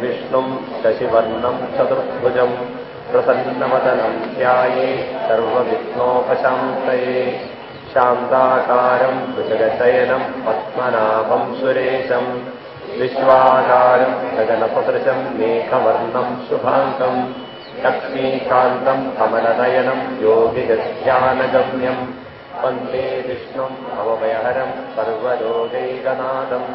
विष्णुम् शशिवर्णम् चतुर्भुजम् प्रसन्नवदनम् ध्याये सर्वविघ्नोपशान्तये। शान्ताकारम् भुजगशयनम् पद्मनाभम् सुरेशम् विश्वाकारम् गगनपदृशम् मेघवर्णम् शुभाङ्गम् लक्ष्मीकान्तम् कमलनयनम् योगिगध्यानगम्यम् वन्दे विष्णुम् भवभयहरम् सर्वयोगैकनादम्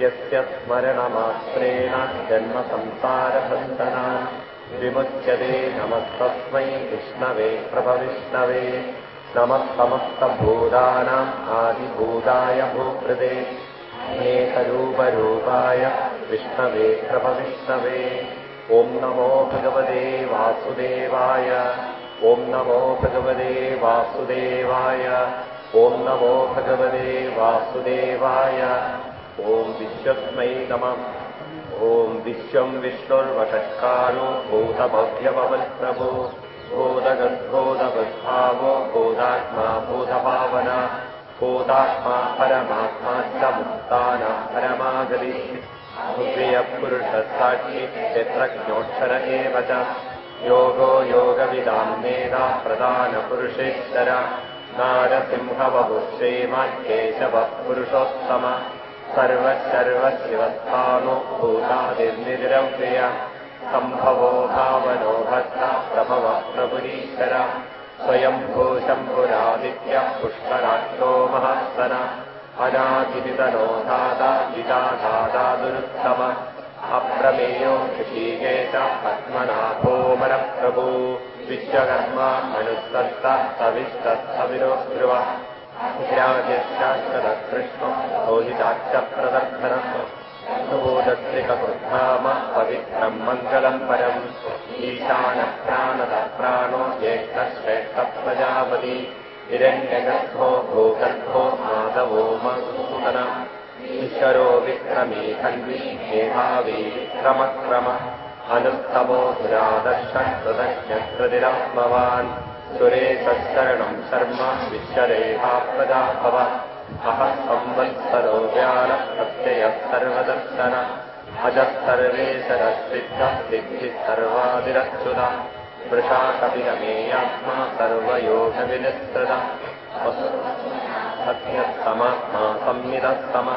यस्य स्मरणमात्रेण जन्मसंसारबन्धना विमुच्यते नमस्तस्मै विष्णवे प्रभविष्णवे। नमः समस्तभूतानाम् आदिभूताय भूकृते। अनेकरूपरूपाय विष्णवे प्रभविष्णवे। ॐ नमो भगवते वासुदेवाय। ॐ नमो भगवते वासुदेवाय। ॐ नमो भगवते वासुदेवाय ॐ विश्वस्मै नमः। ॐ विश्वम् विष्णुर्वषट्कारो भूतभव्यभवत्प्रभो बोधगद्बोधवद्भावो बोधात्मा बोधभावना। बोधात्मा परमात्मा च मुक्ताना परमागति प्रियपुरुषसाक्षि क्षेत्रज्ञोक्षर एव च। योगो योगविदाम् मेधा प्रधानपुरुषेश्वर नारसिंहवभुश्रीमाकेशवः पुरुषोत्तम सर्वशर्वशिवस्थानो भूतादिर्निरव्यय सम्भवो भावनो भक्ता प्रभवः प्रभुरीश्वर। स्वयम्भूशम्भुरादित्यः पुष्कराक्षो महास्तन अनादितनो दादा विदाधादा दुरुत्तम। अप्रमेयो ऋषिकेश पद्मनाभोमरप्रभो विश्वकर्मा अनुसत्त सविस्तविरोध्रुव रोहिताच्च प्रदर्शनम् सुबोधत्रिककृद्धाम पवित्रम् मङ्गलम् परम् ईशानप्राणदप्राणो ज्येष्ठश्रेष्ठप्रजापति। हिरण्यगर्भो भूगर्भो माधवो मधुसूदन। ईश्वरो विक्रमे खण्डी मेधावी विक्रमक्रम। अनुत्तमो दुरादर्शकृतज्ञकृतिरात्मवान् सुरेशरणम् शर्म विश्वरेखा प्रजा भव। अहः संवत्सरो व्यालप्रत्ययः सर्वदर्शन अजः सर्वेशरसिद्धः सिद्धिः सर्वादिरच्युता वृषा कपिरमेयात्मा सर्वयोगविनिस्तृत सत्यस्तमात्मा संविदस्तम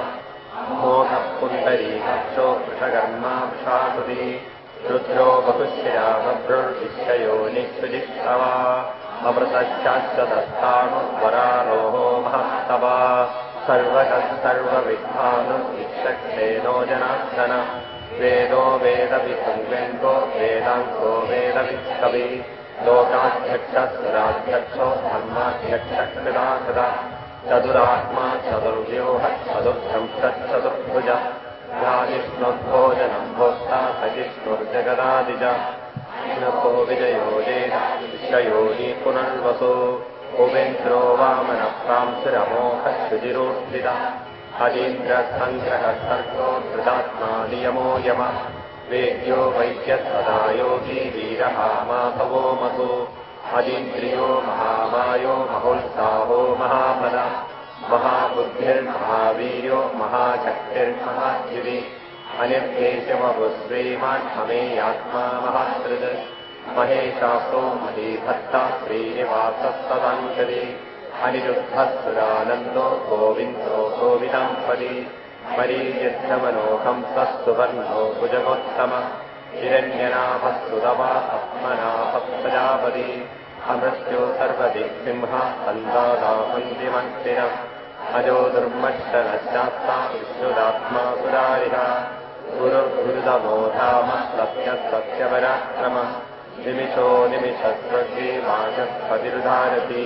मोहः पुण्डरीकक्षो वृषकर्मा वृषाकृति रुद्रो बहुशिरा बभ्रुर्विश्वयोनिसुजिष्टवा अमृतश्चाश्वतस्थाणु वरारोहो महस्तवा सर्वतः सर्वविद्धानुविक्षक्तेनो जनार्दन वेदो वेदविसंवेन्दो वेदाङ्को वेदवित्कवि लोकाध्यक्षस्वराध्यक्षो धर्माध्यक्षकृदाकृता चतुरात्मा चतुर्व्योह चतुर्भंशचतुर्भुज याजिष्णुर्भोजनम् भोक्ता सजिष्णुर्जगदादिज को विजयो जेन विश्वयोनि पुनर्वसो। कुवेन्द्रो वामनप्रांसुरमोहशुजिरोत्थिता अजीन्द्रसङ्ग्रहसर्गो धृतात्मा नियमो यम। वेद्यो वैद्यसदा योगी वीरः माधवो मधु। अजीन्द्रियो महामायो महोत्साहो महाबल। महाबुद्धिर्महावीर्यो महाशक्तिर्महाशिवि अनिर्देशमभुश्रीमान् हमेयात्मा महासृज महेशासो महीभत्ता श्रीनिवासस्तदाञ्जलि अनिरुद्धस्सुरानन्दो गोविन्दो गोविदाम्पदि मरीयद्धमनोहं सस्तुवर्णो भुजगोत्तम हिरण्यनाभस्तुतवा आत्मनाभप्रजापति अमृत्यो सर्वदिक्सिंह सन्दादाहन्तिमन्त्रिण अजो दुर्मक्षरशास्ता विश्रुदात्मा सुरारिः गुरुर्गुरुदमोधाम सत्यः सत्यपराक्रम निमिषो निमिषस्वग्रे वाचस्पतिरुधारति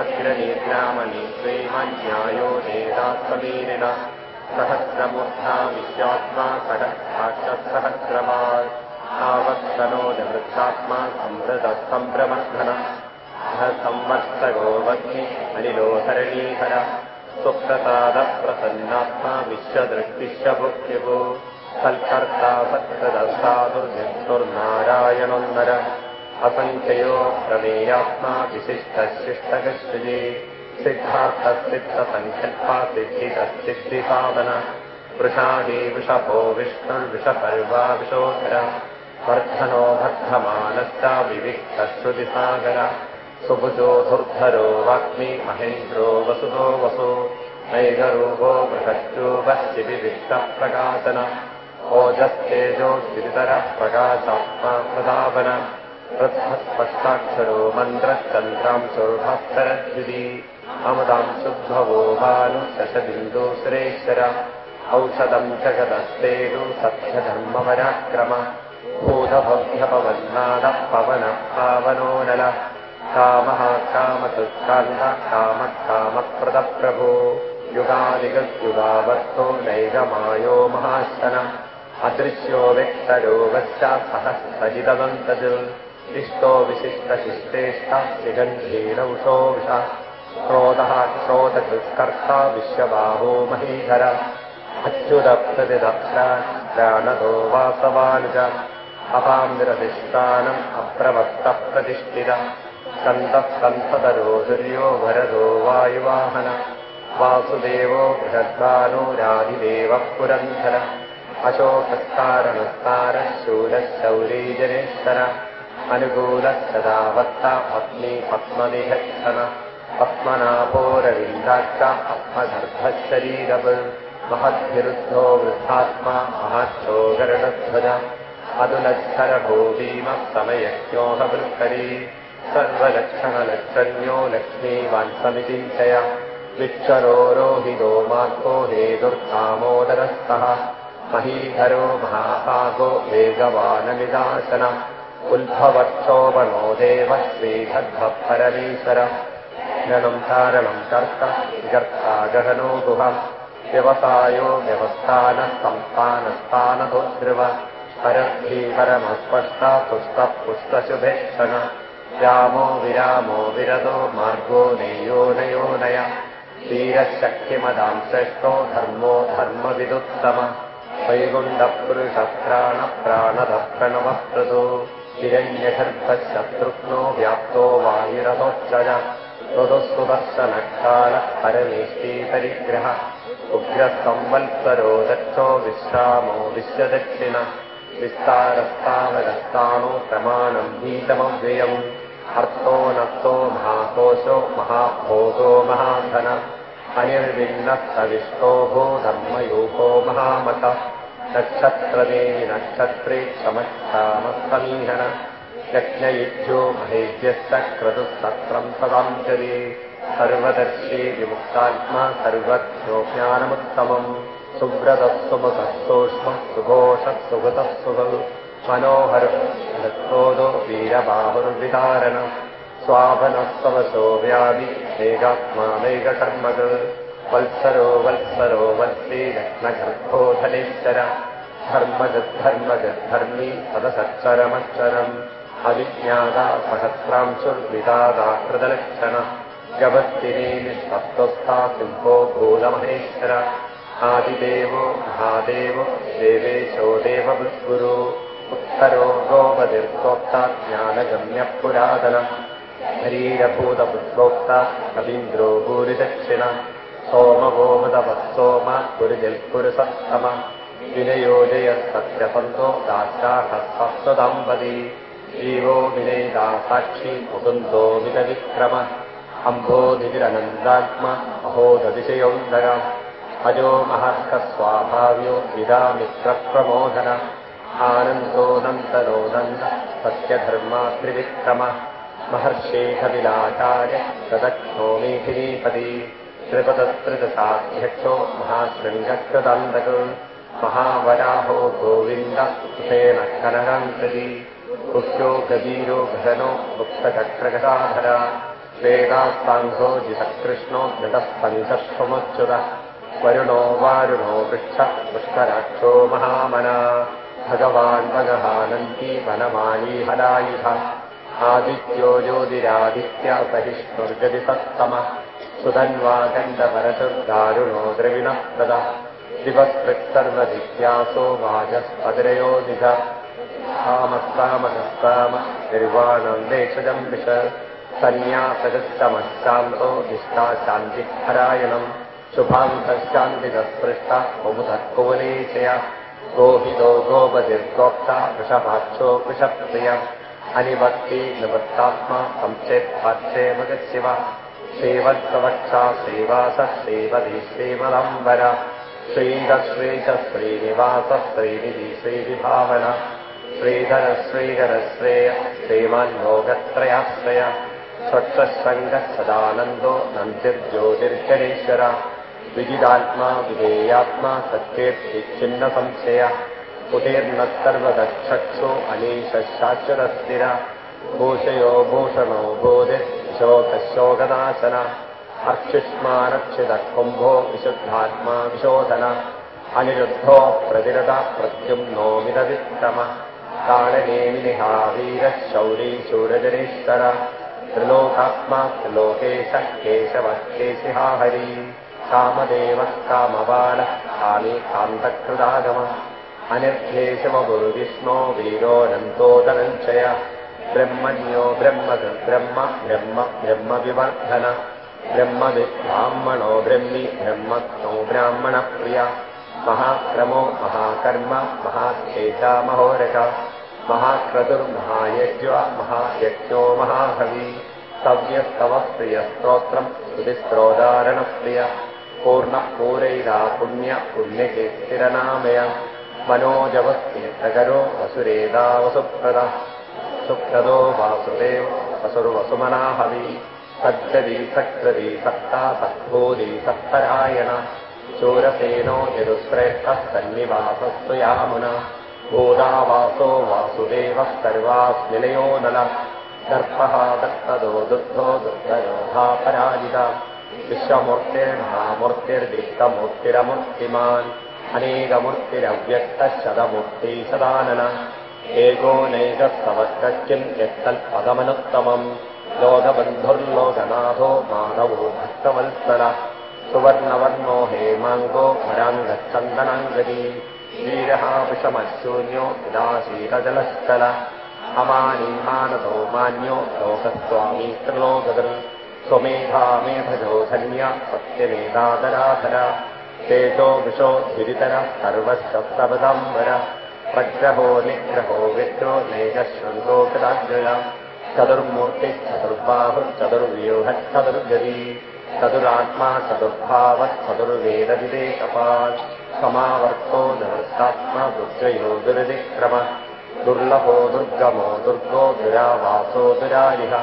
अग्रनेत्रामणि श्रीमन्यायो नेदात्मवीरिण सहस्रमूर्धा विश्वात्मा सहस्राक्षसहस्रमात् आवत्सनो निवृत्तात्मा संवृतसम्भ्रमर्धन संवत्सगोवग्नि अनिलोधरणीधर सल्कर्ता सत्कृदसाधुर्निष्ठुर्नारायणोन्नर असङ्ख्ययो प्रमेयात्मा विशिष्टशिष्टकश्रुजे सिद्धार्थसिद्धसङ्कल्पा सिद्धितसिद्धिसाधन वृषाही वृषभो विष्णुर्विषपर्वा विशोधर वर्धनो वर्धमानश्च विविक्तश्रुतिसागर। सुभुजो धुर्धरो वाग्मी महेन्द्रो वसुधो वसु। नैगरूपो बृहच्चूपश्चिविविक्तप्रकाशन ओजस्तेजो स्थितितरः प्रकाशात्मा प्रदापन वृद्धस्पष्टाक्षरो मन्त्रश्चन्द्रांशोर्भस्तरद्विधि अमृताम् शुद्भवो भानु शशबिन्दु सुरेश्वर औषधम् जगदस्तेषु सत्यधर्मपराक्रम भूतभव्यपवन्नादः पवनः पावनो नल कामः कामतुष्कान्त कामः कामप्रदप्रभो युगादिगद्युगावर्थो नैगमायो महाशन अदृश्यो व्यक्तरोगश्च सहस्रजितवन्तज इष्टो विशिष्टशिष्टेष्टा सिगन्धीरौषो विष। क्रोधः क्रोधकृत्कर्ता विश्वबाहो महीधर। अच्युतप्रतिदप्राणतो वासवानुज। अपामिरधिष्ठानम् अप्रवक्तप्रतिष्ठित सन्तः सन्ततरो दुर्यो भरतो वायुवाहन। वासुदेवो बृहद्भानुरादिदेवः पुरन्धर अशोकस्तारणस्तारः शूरशौरीजनेश्वर अनुकूलश्चदावत्ता पत्नी पद्मनिहक्षण पद्मनाभोरविन्दाक्ष पद्मगर्भशरीरव महद्विरुद्धो वृद्धात्मा महाक्षो गरुडध्वज अदुलच्छरभूमीमः समयज्ञोहवृत्करी सर्वलक्षणलक्षण्यो लक्ष्मीवान्समिचिन्तय विक्षरो रोहितो मार्गो हेतुर्कामोदरस्तः महीधरो महाभागो वेगवाननिदासन। उल्भवक्षोभणो देवः श्रीगर्भपरमीश्वर गणम् कारणम् कर्त गर्ता गहनो गुहम् व्यवसायो व्यवस्थानः संस्थानस्थानतो ध्रुव परद्धि परमस्पष्टा पुष्पः पुष्पशुभेक्षण रामो विरामो विरतो मार्गो नेयो नयो नय। वीरशक्तिमदाम् श्रेष्ठो धर्मो धर्मविदुत्तम वैकुण्डपुरुषप्राणप्राणदः प्रणवः प्रदो हिरण्यगर्भशत्रुघ्नो व्याप्तो वायुरथोच्चय त्वदुस्तुदर्शनकालः परमेष्टीपरिग्रह उग्रसंवत्सरो दक्षो विश्रामो विश्वदक्षिण विस्तारस्तावदस्तानो प्रमाणम् भीतमव्ययम् हर्तो नक्तो महाकोशो महाभोगो महाधन अनिर्विन्नस्तविष्टो भो धर्मयोगो महामत। नक्षत्रदेवि नक्षत्रे क्षमक्षामस्तमीहन यज्ञयुज्यो महेज्यश्च क्रतुः सत्रम् सदाञ्जलि सर्वदर्शी विमुक्तात्मा सर्वज्ञोज्ञानमुत्तमम् सुव्रतस्वमुखस्तोष्मः सुघोषः सुगतः सुगौ मनोहरक्रोदो वीरबाहुर्विदारण स्वाभनस्ववशो व्याधि वेगात्मावेगकर्मग वत्सरो वत्सरो वत्से रत्नगर्भो धनेश्वर धर्मजद्धर्मजद्धर्मी सदसच्चरमक्षरम् अविज्ञाता सहस्रांशुर्विदादा कृतलक्षण जगत्तिने निष्पत्वस्था सिंहो भूलमहेश्वर आदिदेवो महादेवो देवेशो देवगुरु उत्तरो गोपतिर्गोक्ता ज्ञानगम्यः पुरातन शरीरभूतपुत्रोक्ता कवीन्द्रो भूरिदक्षिण। सोमगोमदवत्सोम गुरुजल्पुरुसत्तम विनयोजयसत्यसन्तो दाशाहस्वदाम्बदी जीवो विनयिता साक्षी मुकुन्दो मितविक्रम अम्भोधिरनन्दात्म अहोदतिशयोन्दर अजो महर्कस्वाभाव्यो विदामित्रप्रमोदन आनन्दोऽनन्तरोदन्त सत्यधर्मात्रिविक्रम महर्षेखविलाचार्य तदक्षोमेधिनीपदी त्रिपदत्रिदशाध्यक्षो महाशृङ्गकृतान्तक महावराहो गोविन्द कुसेन कनकान्तरी गुह्यो गवीरो घनो मुक्तचक्रगदाधर वेदास्ताङ्घो जितकृष्णो दृढः पञ्चश्वमुच्युतः वरुणो वारुणो पृच्छः पुष्कराक्षो महामना। भगवान् भगहानन्ती वनमाली हलायुध आदित्यो ज्योतिरादित्य सहिष्णुर्गति सत्तमः सुधन्वागण्डपरशुर्दारुणो द्रविणः प्रदा। दिवस्पृक्सर्वदित्यासो वाजस्पतिरयो निध। कामस्तामकस्ताम निर्वाणम् देशजम् विश। सन्न्यासगस्तमश्चान्तो निष्ठा शान्तिपरायणम्। शुभान्तशान्तिदस्पृष्टा कुमुदः कुवलेशय गोहितो गोपतिर्गोप्ता वृषभाक्षो वृषप्रिय अनिवर्ति निवृत्तात्मा संचेत्पाच्छे मगशिव श्रीवत्सवक्षा श्रीवासः श्रीवती श्रीमदम्बर। श्रीरश्रीश श्रीनिवास श्रीनिधि श्रीविभावन। श्रीधर श्रीधर श्रेय श्रीमान्योगत्रयाश्रय। स्वच्छसङ्गः सदानन्दो नन्दिर्ज्योतिर्जनेश्वर विजिदात्मा विधेयात्मा सत्येर्चिन्नसंशय उदीर्नः सर्वदक्षक्षो अनीशशाश्वतस्थिर भूषयो भूषणो अर्चिष्मारक्षितः कुम्भो विशुद्धात्मा विशोधन। अनिरुद्धो प्रतिरत प्रत्युम्नो मिदविक्रम। कालनेमिनिहा वीरः शौरी शूरजनेश्वर त्रिलोकात्मा त्रिलोकेशः केशवः केशिहा हरी कामदेवः कामबालः कामी कान्तकृदागमः अनिर्धेशमगुरुविष्णो वीरोऽनन्तोदनञ्चय ब्रह्मण्यो ब्रह्मकृद्ब्रह्म ब्रह्म ब्रह्मविवर्धन। ब्रह्मविब्राह्मणो ब्रह्मि ब्रह्मत्नो ब्राह्मणप्रिय। महाक्रमो महाकर्म महाखेजा महोरग महाक्रतुर्महायज्ञ महायज्ञो महाहवि। सव्यस्तव प्रियस्तोत्रम् श्रुतिस्त्रोदारणप्रिय पूर्णः पूरैरा पुण्य पुण्यकीर्तिरनामय मनोजवस्तीर्थकरो वसुरेदा वसुप्रद। सुप्रदो वासुदेव वसुर्वसुमनाहवि सज्जदी सक्रदी सत्ता सद्भूरी सत्तरायण शूरसेनो यदुश्रेष्ठः सन्निवासस्तु यामुना। भूदावासो वासुदेवः सर्वास्मिलयो नल। दर्पः दत्तदो दुग्धो दुग्धयोधापराजिता विश्वमूर्तिर्महामूर्तिर्दिक्तमूर्तिरमूर्तिमान् अनेकमूर्तिरव्यक्तशतमूर्ति सदानन। एकोनैकस्तवत्किम् यत्तल्पदमनुत्तमम्। लोकबन्धुर्लोकनाथो माधवो भक्तवत्सल सुवर्णवर्णो हेमाङ्गो वराङ्गच्छन्दनाङ्गदी वीरः विषमशून्यो विदाशीलजलस्थल अमानीमानतो मान्यो लोकस्वामी त्रिलोकदर् स्वमेधामेधजो धन्य सत्यमेधादराधर तेजो विशो धिरितर सर्वशब्दपदम्बर प्रग्रहो निग्रहो विद्रो नैकशृङ्गो कृदाग्रय। चतुर्मूर्तिः चतुर्बाहुश्चतुर्व्यूहः चतुर्गदी। चतुरात्मा चतुर्भावः चतुर्वेदविदेकपात् समावर्तो निवृत्तात्मा दुर्जयो दुर्विक्रम। दुर्लभो दुर्गमो दुर्गो दुरावासो दुरारिह।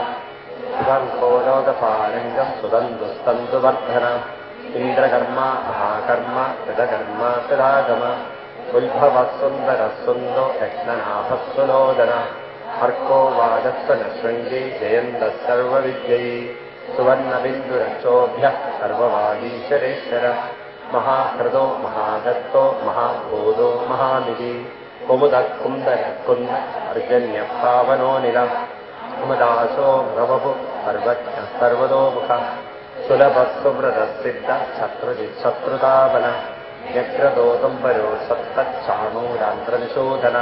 सुगन्धो लोकपारङ्गः सुगन्धुस्तन्दुवर्धन इन्द्रकर्मा महाकर्म कृतकर्मा कृदागम उद्भवः सुन्दरः सुन्दो यज्ञनाभः सुलोदन अर्को वादस्व न शृङ्गी जयन्तः सर्वविद्यै सुवर्णबिन्दुरक्षोभ्यः सर्ववागीश्वरेश्वर महाहृदो महादत्तो महाभूतो महानिधि कुमुदः कुन्दः कुन्द अर्जन्यपावनो निल कुमदासो भ्रवभु सर्वज्ञः सर्वतोमुखः सुलभः सुव्रतः सिद्धः शत्रुजिच्छत्रुताबल यक्रदोदम्बरो सप्तच्छाणूरान्ध्रनिशोधन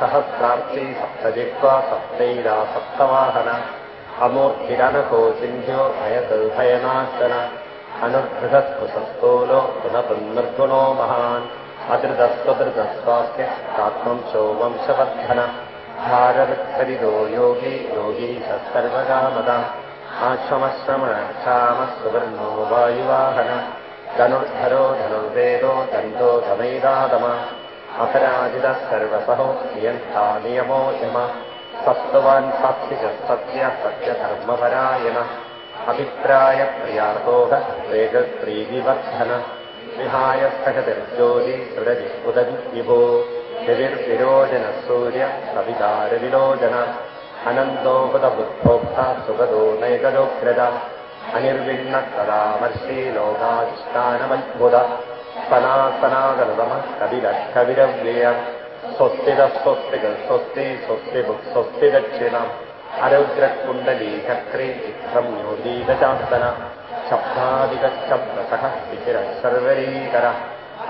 सहस्रार्ची सप्तजिह्वा सप्तैरा सप्तवाहन। अमूर्तिरनको सिन्ध्यो भयदुभयनाशन अनुर्धृतस्पृशस्तोलो गुणपुन्निर्गुणो महान्। अधृतस्वधृतस्वास्य प्रात्मंशो वंशवर्धन भारवत्सरिदो योगी योगी सर्वकामद आश्रमश्रमणक्षामः सुवर्णो वायुवाहन। धनुर्धरो धनुर्वेदो दन्तो धमैदादम अपराजितः सर्वसहो नियन्ता नियमो यम। सत्त्वान् सात्विकः सत्य सत्यधर्मपरायण। अभिप्रायप्रियातोह वेगस्त्रीविवर्धन विहाय सहतिर्ज्योति सुरजि उदति विभो। विविर्विरोजनः सूर्य कवितारविलोचन अनन्दो हुतबुद्धोक्ता सुगतो नैकदोग्रज अनिर्विण्णः कदामर्षी लोकाधिष्ठानमद्भुत। सनासनागनुतमः कविरः कविरव्यय स्वस्तितः स्वस्तिकः स्वस्ति स्वस्तिबुक् स्वस्ति दक्षिणम् अरुद्रकुण्डलीचक्रे इत्थम्योदीतचास्तन शब्दादिकशब्दसः शिशिरः सर्वरीकर।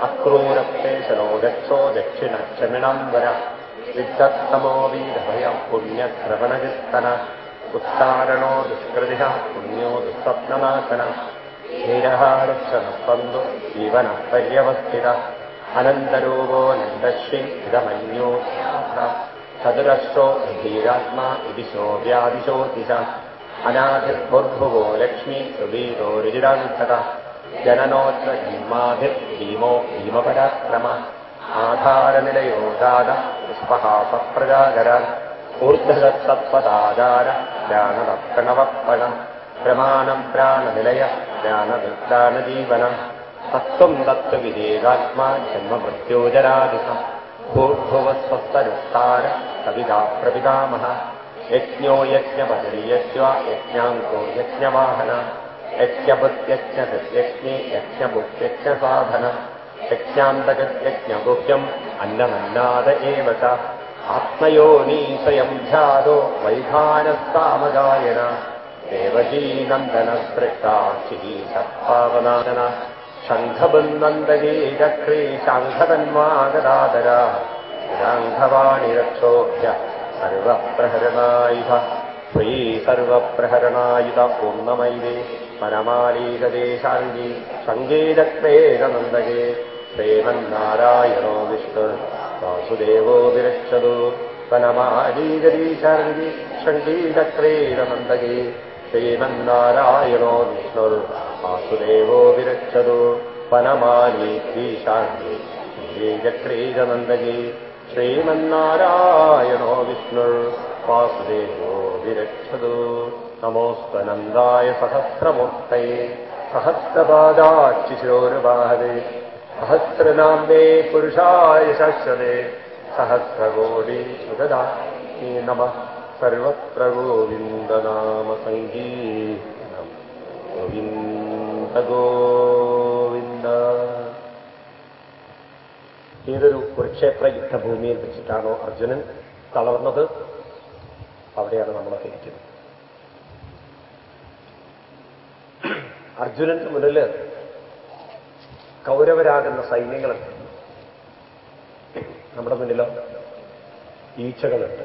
अक्रूरप्रेशनो गच्छो दक्षिणक्षमिणम्बर विद्धत्तमो वीरभय पुण्यश्रवणचित्तन उत्तारणो दुष्कृतिः पुण्यो दुःस्वप्ननाशन दुःस्वप्नमासन जीवनः पर्यवस्थितः अनन्तरूपो नन्दश्री हृदमन्यो सदुरश्रो धीरात्मा इति शोभ्याधिशोदिश अनाधिर्बोर्भुवो लक्ष्मी सुवीरो रुजिडान्त जननोऽत्र जन्माभिर्भीमो भीमपराक्रमः आधारनिलयोगाद पुष्पहासप्रजागर। ऊर्ध्वत्सत्पदाधार ज्ञानवक्षणवत्पण प्रमाणम् प्राणनिलय ज्ञानविप्राणजीवन सत्त्वम् तत्त्वविवेदात्मा जन्मवृत्योजरादिक भूर्धुवत्सत्तरुत्तार कविता प्रपितामः यज्ञो यज्ञबदलीयश्च यज्ञाङ्को यज्ञवाहन। यज्ञबुद्ध्यज्ञे यज्ञबुद्ध्यक्षसाधन शक्यान्तगत्यज्ञगुप्यम् अन्नमन्नाद एव च आत्मयोनी स्वयम् ध्यातो वैधानः कामगायण देवजीनन्दनप्राक्षिः सत्पावनादन शङ्खबुन्नन्दगी रक्षी शाङ्खतन्मागदादराङ्घवाणिरक्षोभ्य सर्वप्रहरणायुध। त्वयी सर्वप्रहरणायुध पूर्णमैवे। परमालीगदेशाङ्गी शृङ्गेरक्षेदनन्दगे श्रीमन्नारायणो विष्णुः। वासुदेवो विरक्षतु पनमालीगदीशाङ्गी शृङ्गीचक्रीरनन्दगे श्रीमन्नारायणो विष्णुर् वासुदेवो विरक्षतु पनमालीगीशाङ्गे शृङ्गीचक्रीजनन्दगी श्रीमन्नारायणो विष्णुर् वासुदेवोऽविरक्षतु नमोऽस्तनन्दाय सहस्रमुक्त सहस्रपादाक्षिशिरोहदे സഹസ്രനാമേ പുരുഷായ ശശ്വതേ സഹസ്രകോടി സുഗതാ നമ സർവത്ര ഗോവിന്ദനാമ സങ്കീർത്തനം ഗോവിന്ദ ഗോവിന്ദ ഏതൊരു കുരുക്ഷേത്ര യുദ്ധഭൂമിയിൽ വെച്ചിട്ടാണോ അർജുനൻ തളർന്നത്? അവിടെയാണ് നമ്മൾ ഇരിക്കുന്നത് അർജുനന്റെ മുന്നിൽ കൗരവരാകുന്ന സൈന്യങ്ങളുണ്ട് നമ്മുടെ മുന്നിലോ ഈച്ചകളുണ്ട്.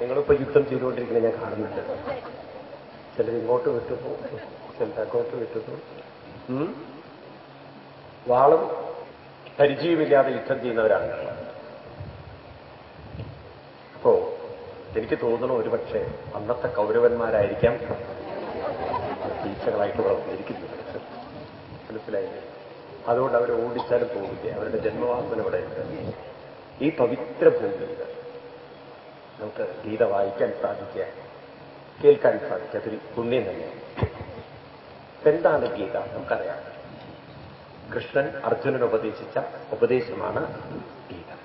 നിങ്ങളിപ്പോ യുദ്ധം ചെയ്തുകൊണ്ടിരിക്കുന്നത് ഞാൻ കാണുന്നുണ്ട് ചിലർ ഇങ്ങോട്ട് വിട്ടുപോകും ചിലർ അങ്ങോട്ട് വിട്ടുപോകും വാളും പരിചയമില്ലാതെ യുദ്ധം ചെയ്യുന്നവരാണ്. അപ്പോ എനിക്ക് തോന്നുന്നു ഒരുപക്ഷെ അന്നത്തെ കൗരവന്മാരായിരിക്കാം ടീച്ചകളായിട്ട് വളർന്നിരിക്കുന്നത് മനസ്സിലായില്ലേ? അതുകൊണ്ട് അവരെ ഓടിച്ചാലും പോകില്ല അവരുടെ ജന്മവാസന ഇവിടെ ഈ പവിത്ര ഭൂമിയിൽ നമുക്ക് ഗീത വായിക്കാൻ സാധിക്കുക. കേൾക്കാൻ സാധിക്കുക. അതൊരു പുണ്യം തന്നെ എന്താണ് ഗീത? നമുക്കറിയാം. കൃഷ്ണൻ അർജുനൻ ഉപദേശിച്ച ഉപദേശമാണ് ഗീത.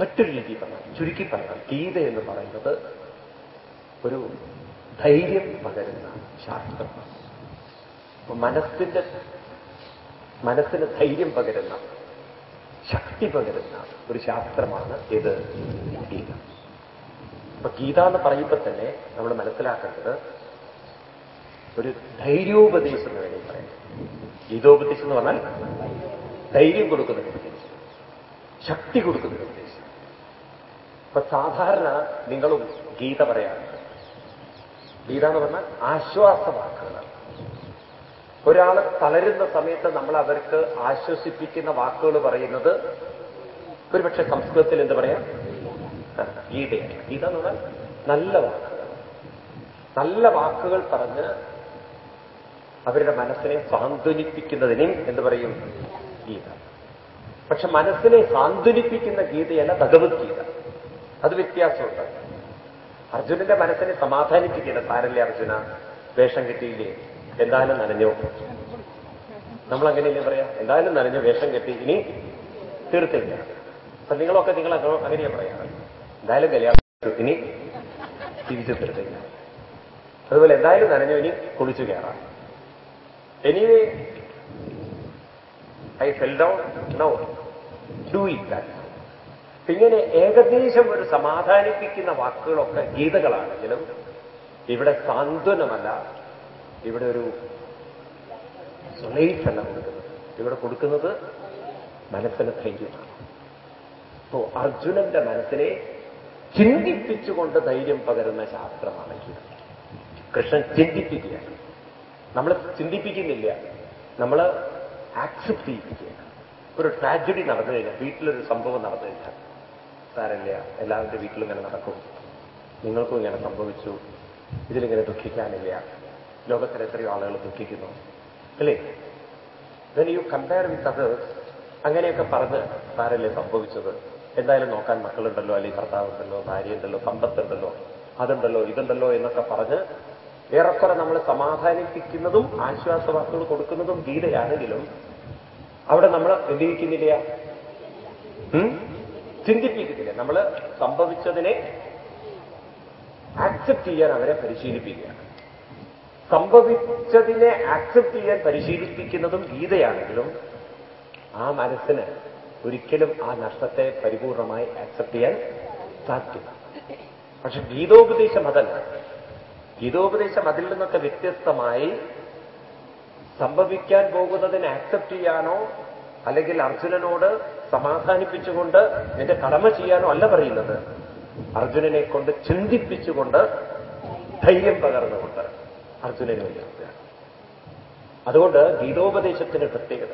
മറ്റൊരു രീതി പറഞ്ഞാൽ ചുരുക്കി പറഞ്ഞാൽ ഗീത എന്ന് പറയുന്നത് ഒരു ധൈര്യം പകരുന്ന ശാസ്ത്രമാണ് മനസ്സിന്റെ മനസ്സിന് ധൈര്യം പകരുന്ന ശക്തി പകരുന്ന ഒരു ശാസ്ത്രമാണ് ഇത് ഗീത. അപ്പൊ ഗീത എന്ന് പറയുമ്പോൾ തന്നെ നമ്മൾ മനസ്സിലാക്കേണ്ടത് ഒരു ധൈര്യോപദേശം എന്ന് വേണമെങ്കിൽ പറയാം. ഗീതോപദേശം എന്ന് പറഞ്ഞാൽ ധൈര്യം കൊടുക്കുന്ന ഉപദേശം ശക്തി കൊടുക്കുന്ന ഉപദേശം അപ്പൊ സാധാരണ നിങ്ങളും ഗീത പറയാറുണ്ട്. ഗീത എന്ന് പറഞ്ഞാൽ ആശ്വാസവാക്കുകളാണ് ഒരാൾ തളരുന്ന സമയത്ത് നമ്മൾ അവർക്ക് ആശ്വസിപ്പിക്കുന്ന വാക്കുകൾ പറയുന്നത് ഒരുപക്ഷെ സംസ്കൃതത്തിൽ എന്ത് പറയാം? ഗീതയാണ് ഗീത എന്ന് പറഞ്ഞാൽ നല്ല വാക്കുകൾ നല്ല വാക്കുകൾ പറഞ്ഞ് അവരുടെ മനസ്സിനെ സാന്ത്വനിപ്പിക്കുന്നതിനും എന്ത് പറയും? ഗീത പക്ഷെ മനസ്സിനെ സാന്ത്വനിപ്പിക്കുന്ന ഗീതയല്ല ഭഗവത്ഗീത. അത് വ്യത്യാസമുണ്ട്. അർജുനന്റെ മനസ്സിനെ സമാധാനിപ്പിക്കുന്ന സാരല്ലേ അർജുന വേഷം കിട്ടിയില്ലേ? എന്തായാലും നനഞ്ഞോ? നമ്മൾ അങ്ങനെയല്ലേ പറയാ? എന്തായാലും നനഞ്ഞു വേഷം കെട്ടി ഇനി തീർത്തില്ല. അപ്പൊ നിങ്ങളൊക്കെ നിങ്ങൾ അങ്ങനെയാ പറയാ. എന്തായാലും കല്യാണം ഇനി തിരിച്ചു തീർത്തില്ല. അതുപോലെ എന്തായാലും നനഞ്ഞു ഇനി കുളിച്ചു കയറാം. Anyway I fell down no do it that ഇങ്ങനെ ഏകദേശം ഒരു സമാധാനിപ്പിക്കുന്ന വാക്കുകളൊക്കെ ഗീതകളാണെങ്കിലും ഇവിടെ സാന്ത്വനമല്ല. ഇവിടെ ഒരു സ്വലൈഫല്ല കൊടുക്കുന്നത് ഇവിടെ കൊടുക്കുന്നത് മനസ്സിന് ധൈര്യമാണ് അപ്പോ അർജുനന്റെ മനസ്സിനെ ചിന്തിപ്പിച്ചുകൊണ്ട് ധൈര്യം പകരുന്ന ശാസ്ത്രമാണ് ഗീത കൃഷ്ണൻ ചിന്തിപ്പിക്കുകയാണ്. നമ്മൾ ചിന്തിപ്പിക്കുന്നില്ല. നമ്മൾ ആക്സെപ്റ്റ് ചെയ്യിപ്പിക്കുകയാണ് ഒരു ട്രാജഡി നടന്നു കഴിഞ്ഞാൽ വീട്ടിലൊരു സംഭവം നടന്നു കഴിഞ്ഞാൽ സാരമില്ല എല്ലാവരുടെ വീട്ടിലും ഇങ്ങനെ നടക്കും. നിങ്ങൾക്കും ഇങ്ങനെ സംഭവിച്ചു. ഇതിലിങ്ങനെ ദുഃഖിക്കാനില്ല. ലോകത്തിൽ എത്രയോ ആളുകൾ ദുഃഖിക്കുന്നു. അല്ലേ? When you compare with others അങ്ങനെയൊക്കെ പറഞ്ഞ് ആരല്ലേ സംഭവിച്ചത്? എന്തായാലും നോക്കാൻ മക്കളുണ്ടല്ലോ അല്ലെങ്കിൽ ഭർത്താവുണ്ടല്ലോ ഭാര്യയുണ്ടല്ലോ സമ്പത്തുണ്ടല്ലോ അതുണ്ടല്ലോ ഇതുണ്ടല്ലോ എന്നൊക്കെ പറഞ്ഞ് ഏറെക്കുറെ നമ്മൾ സമാധാനിപ്പിക്കുന്നതും ആശ്വാസവാക്കുകൾ കൊടുക്കുന്നതും ഗീതയാണെങ്കിലും അവിടെ നമ്മൾ എന്ത്? ചിന്തിപ്പിക്കുന്നില്ല. നമ്മൾ സംഭവിച്ചതിനെ ആക്സെപ്റ്റ് ചെയ്യാൻ അവരെ പരിശീലിപ്പിക്കുകയാണ് സംഭവിച്ചതിനെ ആക്സെപ്റ്റ് ചെയ്യാൻ പരിശീലിപ്പിക്കുന്നതും ഗീതയാണെങ്കിലും ആ മനസ്സിന് ഒരിക്കലും ആ നഷ്ടത്തെ പരിപൂർണമായി ആക്സെപ്റ്റ് ചെയ്യാൻ സാധിക്കില്ല. പക്ഷെ ഗീതോപദേശം അതല്ല. ഗീതോപദേശം അതിൽ നിന്നൊക്കെ വ്യത്യസ്തമായി സംഭവിക്കാൻ പോകുന്നതിനെ ആക്സെപ്റ്റ് ചെയ്യാനോ അല്ലെങ്കിൽ അർജുനനോട് സമാധാനിപ്പിച്ചുകൊണ്ട് നിന്റെ കടമ ചെയ്യാനോ അല്ല പറയുന്നത്. അർജുനനെ കൊണ്ട് ചിന്തിപ്പിച്ചുകൊണ്ട് ധൈര്യം പകർന്നുകൊണ്ട്. അർജുനനെ ഉയർത്തുക അതുകൊണ്ട് ഗീതോപദേശത്തിന് പ്രത്യേകത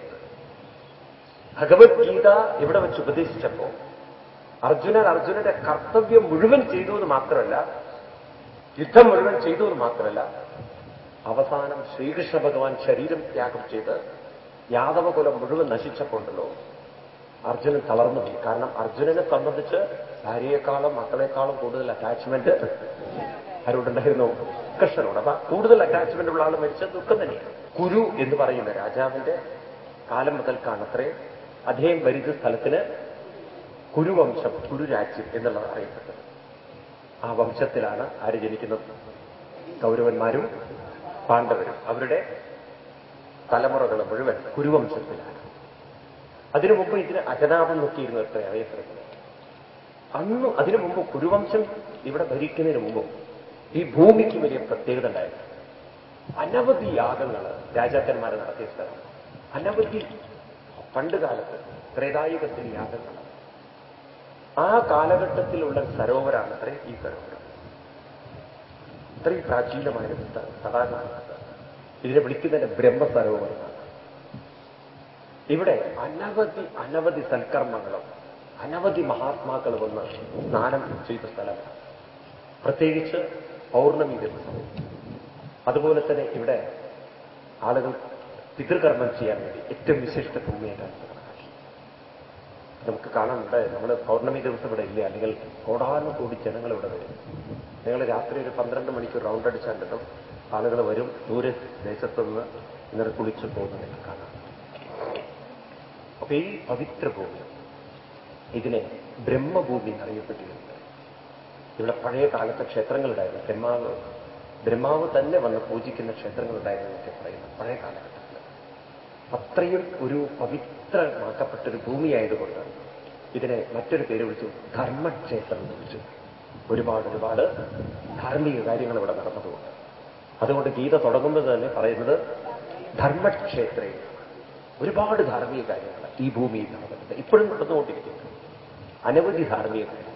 ഭഗവത്ഗീത ഇവിടെ വെച്ച് ഉപദേശിച്ചപ്പോ അർജുനൻ അർജുനന്റെ കർത്തവ്യം മുഴുവൻ ചെയ്തു എന്ന് മാത്രമല്ല യുദ്ധം മുഴുവൻ ചെയ്തു എന്ന് മാത്രമല്ല അവസാനം ശ്രീകൃഷ്ണ ഭഗവാൻ ശരീരം ത്യാഗം ചെയ്ത് യാദവകുലം മുഴുവൻ നശിച്ചപ്പോണ്ടല്ലോ അർജുനൻ തളർന്നു പോയി. കാരണം അർജുനനെ സംബന്ധിച്ച് ഭാര്യയെക്കാളും മക്കളെക്കാളും കൂടുതൽ അറ്റാച്ച്മെന്റ് ആരോടുണ്ടായിരുന്നു കൃഷ്ണനോട് അപ്പൊ കൂടുതൽ അറ്റാച്ച്മെന്റ് ഉള്ള ആൾ മരിച്ച ദുഃഖം തന്നെയാണ്. കുരു എന്ന് പറയുന്ന രാജാവിന്റെ കാലം മുതൽക്കാണത്രേ അദ്ദേഹം വരുന്ന സ്ഥലത്തിന് കുരുവംശം കുരുരാജ്യം എന്നുള്ളത് അറിയപ്പെട്ടത്. ആ വംശത്തിലാണ് ആര് ജനിക്കുന്നത്? കൗരവന്മാരും പാണ്ഡവരും. അവരുടെ തലമുറകൾ മുഴുവൻ കുരുവംശത്തിലാണ്. അതിനു മുമ്പ് ഇതിന് അജനാഭം നോക്കിയിരുന്നു എത്ര അറിയപ്പെടുന്നത്. അന്ന് അതിനു മുമ്പ് കുരുവംശം ഇവിടെ ഭരിക്കുന്നതിന് മുമ്പ് ഈ ഭൂമിക്ക് വലിയ പ്രത്യേകത ഉണ്ടായിരുന്നു. അനവധി യാഗങ്ങൾ രാജാക്കന്മാരെ നടത്തിയ സ്ഥലം. അനവധി പണ്ട് കാലത്ത് ത്രേതായുഗത്തിൽ യാഗങ്ങൾ. ആ കാലഘട്ടത്തിലുള്ള സരോവരാണ് അത്രേ ഈ സരോവരം. ഇത്രയും പ്രാചീനമായ തടാകമാണ് ഇതിനെ വിളിക്കുന്നതിന്റെ ബ്രഹ്മസരോവരമാണ് ഇവിടെ അനവധി അനവധി സൽക്കർമ്മങ്ങളും അനവധി മഹാത്മാക്കൾ വന്ന് സ്നാനം ചെയ്ത സ്ഥലമാണ്. പ്രത്യേകിച്ച് പൗർണമി ദിവസം അതുപോലെ തന്നെ ഇവിടെ ആളുകൾ പിതൃകർമ്മം ചെയ്യാൻ വേണ്ടി ഏറ്റവും വിശിഷ്ട ഭൂമിയായിട്ടാണ് കണക്കാക്കി നമുക്ക് കാണാനുണ്ട് നമ്മൾ പൗർണമി ദിവസം ഇവിടെ ഇല്ല. അല്ലെങ്കിൽ കോടാനും കൂടി ജനങ്ങൾ ഇവിടെ വരും. നിങ്ങൾ രാത്രി ഒരു പന്ത്രണ്ട് മണിക്ക് റൗണ്ട് അടിച്ചാൽ കിട്ടും ആളുകൾ വരും. ദൂരെ ദേശത്തുനിന്ന് ഇന്നലെ കുളിച്ചു പോകുന്നത് കാണാം. അപ്പൊ ഈ പവിത്ര ഭൂമി ഇതിനെ ബ്രഹ്മഭൂമി എന്നറിയപ്പെട്ടിരുന്നത് ഇവിടെ പഴയ കാലത്തെ ക്ഷേത്രങ്ങളുണ്ടായിരുന്നു. ബ്രഹ്മാവ് ബ്രഹ്മാവ് തന്നെ വന്ന് പൂജിക്കുന്ന ക്ഷേത്രങ്ങളുണ്ടായിരുന്നു എന്നൊക്കെ പറയുന്നു പഴയ കാലഘട്ടത്തിൽ അത്രയും ഒരു പവിത്രമാക്കപ്പെട്ടൊരു ഭൂമിയായതുകൊണ്ട് ഇതിനെ മറ്റൊരു പേര് വിളിച്ചു ധർമ്മക്ഷേത്രം എന്ന് വിളിച്ചു. ഒരുപാട് ഒരുപാട് ധാർമ്മിക കാര്യങ്ങൾ ഇവിടെ നടന്നതുകൊണ്ട്. അതുകൊണ്ട് ഗീത തുടങ്ങുന്നത് തന്നെ പറയുന്നത് ധർമ്മക്ഷേത്രേ. ഒരുപാട് ധാർമ്മിക കാര്യങ്ങൾ ഈ ഭൂമിയിൽ നടന്നിട്ടുണ്ട്. ഇപ്പോഴും നടന്നുകൊണ്ടിരിക്കുന്നു. അനവധി ധാർമ്മിക കാര്യങ്ങൾ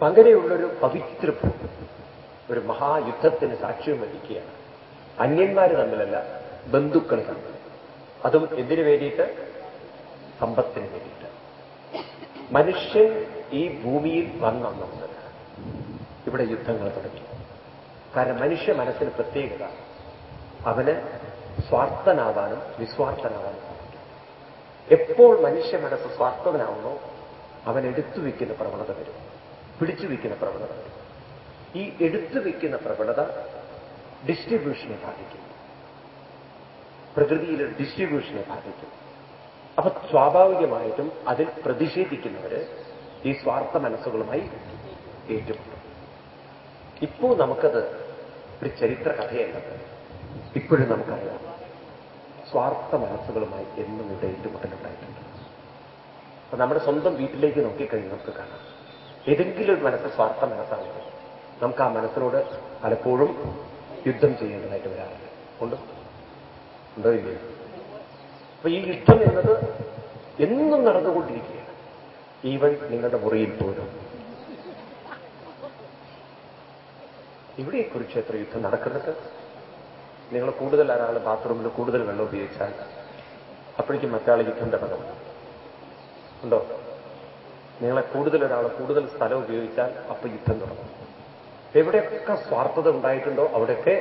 അപ്പൊ അങ്ങനെയുള്ളൊരു പവിത്ര ഭൂമി ഒരു മഹായുദ്ധത്തിന് സാക്ഷ്യം വഹിക്കുകയാണ്. അന്യന്മാർ തമ്മിലല്ല ബന്ധുക്കൾ തമ്മിൽ. അതും എന്തിനു വേണ്ടിയിട്ട്? സമ്പത്തിന് വേണ്ടിയിട്ട്. മനുഷ്യൻ ഈ ഭൂമിയിൽ വന്നു മുതൽ ഇവിടെ യുദ്ധങ്ങൾ തുടങ്ങി. കാരണം മനുഷ്യ മനസ്സിന് പ്രത്യേകത അവന് സ്വാർത്ഥനാവാനും നിസ്വാർത്ഥനാവാനും എപ്പോൾ മനുഷ്യ മനസ്സ് സ്വാർത്ഥനാവുന്നോ അവൻ എടുത്തു വയ്ക്കുന്ന പ്രവണത വരും. പിടിച്ചു വയ്ക്കുന്ന പ്രവണത. ഈ എടുത്തു വയ്ക്കുന്ന പ്രവണത ഡിസ്ട്രിബ്യൂഷനെ ബാധിക്കും. പ്രകൃതിയിലെ ഡിസ്ട്രിബ്യൂഷനെ ബാധിക്കും. അപ്പൊ സ്വാഭാവികമായിട്ടും അതിൽ പ്രതിഷേധിക്കുന്നവര് ഈ സ്വാർത്ഥ മനസ്സുകളുമായി ഏറ്റുമുട്ടും. ഇപ്പോ നമുക്കത് ഒരു ചരിത്ര കഥയല്ലത്. ഇപ്പോഴും നമുക്കറിയാം. സ്വാർത്ഥ മനസ്സുകളുമായി എന്നും ഇവിടെ ഏറ്റുമുട്ടലുണ്ടായിട്ടുണ്ട്. അപ്പൊ നമ്മുടെ സ്വന്തം വീട്ടിലേക്ക് നോക്കിക്കഴിഞ്ഞ് നമുക്ക് കാണാം. ഏതെങ്കിലും ഒരു മനസ്സ് സ്വാർത്ഥ മനസ്സാണെങ്കിൽ നമുക്ക് ആ മനസ്സിനോട് പലപ്പോഴും യുദ്ധം ചെയ്യേണ്ടതായിട്ട് വരാറുണ്ട്. ഉണ്ട്? ഉണ്ടോ ഇല്ലേ അപ്പൊ ഈ യുദ്ധം എന്നത് എന്നും നടന്നുകൊണ്ടിരിക്കുകയാണ്. ഈവൻ നിങ്ങളുടെ മുറിയിൽ പോലും. ഇവിടെ എത്ര യുദ്ധം നടക്കുന്നുണ്ട്? നിങ്ങൾ കൂടുതൽ ഒരാൾ ബാത്റൂമിൽ കൂടുതൽ വെള്ളം ഉപയോഗിച്ചാൽ അപ്പോഴേക്കും മറ്റാൾ യുദ്ധം തുടങ്ങും ഉണ്ടോ? നിങ്ങളെ കൂടുതൽ ഒരാൾ കൂടുതൽ സ്ഥലം ഉപയോഗിച്ചാൽ അപ്പൊ യുദ്ധം തുടങ്ങും. എവിടെയൊക്കെ സ്വാർത്ഥത ഉണ്ടായിട്ടുണ്ടോ അവിടെയൊക്കെ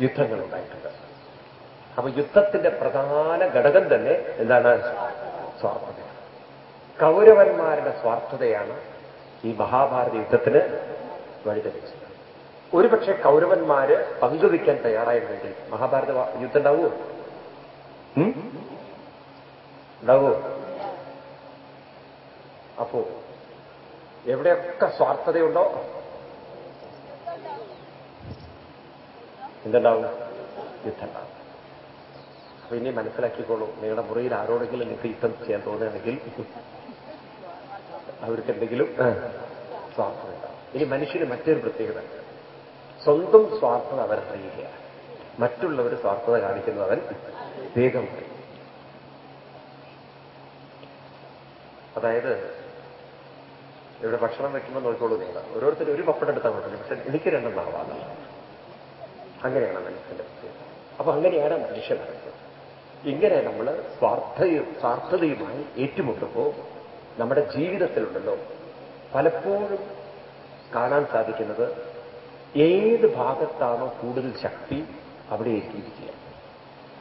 യുദ്ധങ്ങൾ ഉണ്ടായിട്ടുണ്ട്. അപ്പൊ യുദ്ധത്തിന്റെ പ്രധാന ഘടകം തന്നെ എന്താണ്? സ്വാർത്ഥത. കൗരവന്മാരുടെ സ്വാർത്ഥതയാണ് ഈ മഹാഭാരത യുദ്ധത്തിന് വഴിതെളിച്ചത് ഒരുപക്ഷെ കൗരവന്മാര് പങ്കുവയ്ക്കാൻ തയ്യാറായിരുന്നെങ്കിൽ മഹാഭാരത യുദ്ധം ഉണ്ടാവുമോ? ഉണ്ടാവുമോ? അപ്പോ എവിടെയൊക്കെ സ്വാർത്ഥതയുണ്ടോ? എന്തുണ്ടാവും? യുദ്ധം ഉണ്ടാവും അപ്പൊ ഇനി മനസ്സിലാക്കിക്കോളൂ നിങ്ങളുടെ മുറിയിൽ ആരോടെങ്കിലും നിങ്ങൾക്ക് യുദ്ധം ചെയ്യാൻ തോന്നുകയാണെങ്കിൽ അവർക്ക് എന്തെങ്കിലും സ്വാർത്ഥത ഉണ്ടാവും ഇനി മനുഷ്യന് മറ്റൊരു പ്രത്യേകത. സ്വന്തം സ്വാർത്ഥത അവർ അറിയില്ല മറ്റുള്ളവർ സ്വാർത്ഥത കാണിക്കുന്നവൻ വേഗം അറിയും അതായത് ഇവിടെ ഭക്ഷണം വെക്കുമ്പോൾ നോക്കിക്കോളൂ നിങ്ങൾ. ഓരോരുത്തർ ഒരു പപ്പടം എടുത്താൽ കുഴപ്പമില്ല. പക്ഷെ എനിക്ക് രണ്ടെണ്ണം ആവാതെ അങ്ങനെയാണ് പ്രത്യേകത. അപ്പൊ അങ്ങനെയാണ് മനുഷ്യൻ നടക്കുന്നത്. ഇങ്ങനെ നമ്മൾ സ്വാർത്ഥയും സ്വാർത്ഥതയുമായി ഏറ്റുമുട്ടുമ്പോൾ നമ്മുടെ ജീവിതത്തിലുണ്ടല്ലോ പലപ്പോഴും കാണാൻ സാധിക്കുന്നത് ഏത് ഭാഗത്താണോ കൂടുതൽ ശക്തി അവിടെ വിജയം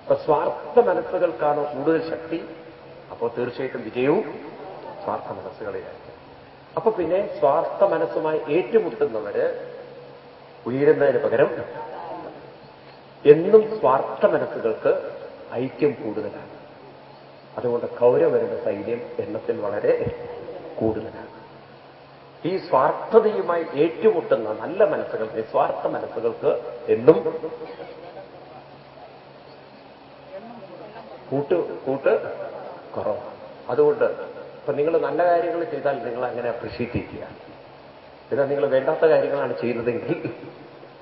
അപ്പൊ സ്വാർത്ഥ മനസ്സുകൾക്കാണോ കൂടുതൽ ശക്തി? അപ്പോൾ തീർച്ചയായിട്ടും വിജയവും സ്വാർത്ഥ മനസ്സുകളിലായിരിക്കും അപ്പൊ പിന്നെ സ്വാർത്ഥ മനസ്സുമായി ഏറ്റുമുട്ടുന്നവര് ഉയരുന്നതിന് പകരം എന്നും സ്വാർത്ഥ മനസ്സുകൾക്ക് ഐക്യം കൂടുതലാണ്. അതുകൊണ്ട് കൗരവരുടെ സൈന്യം എണ്ണത്തിൽ വളരെ കൂടുതലാണ്. ഈ സ്വാർത്ഥതയുമായി ഏറ്റുമുട്ടുന്ന നല്ല മനസ്സുകൾ നിസ്വാർത്ഥ മനസ്സുകൾക്ക് എന്നും കൂട്ട് കൂട്ട് കുറവാണ്. അതുകൊണ്ട് ഇപ്പൊ നിങ്ങൾ നല്ല കാര്യങ്ങൾ ചെയ്താൽ നിങ്ങൾ അങ്ങനെ അപ്രിഷ്യേറ്റ് ചെയ്യുക. എന്നാൽ നിങ്ങൾ വേണ്ടാത്ത കാര്യങ്ങളാണ് ചെയ്യുന്നതെങ്കിൽ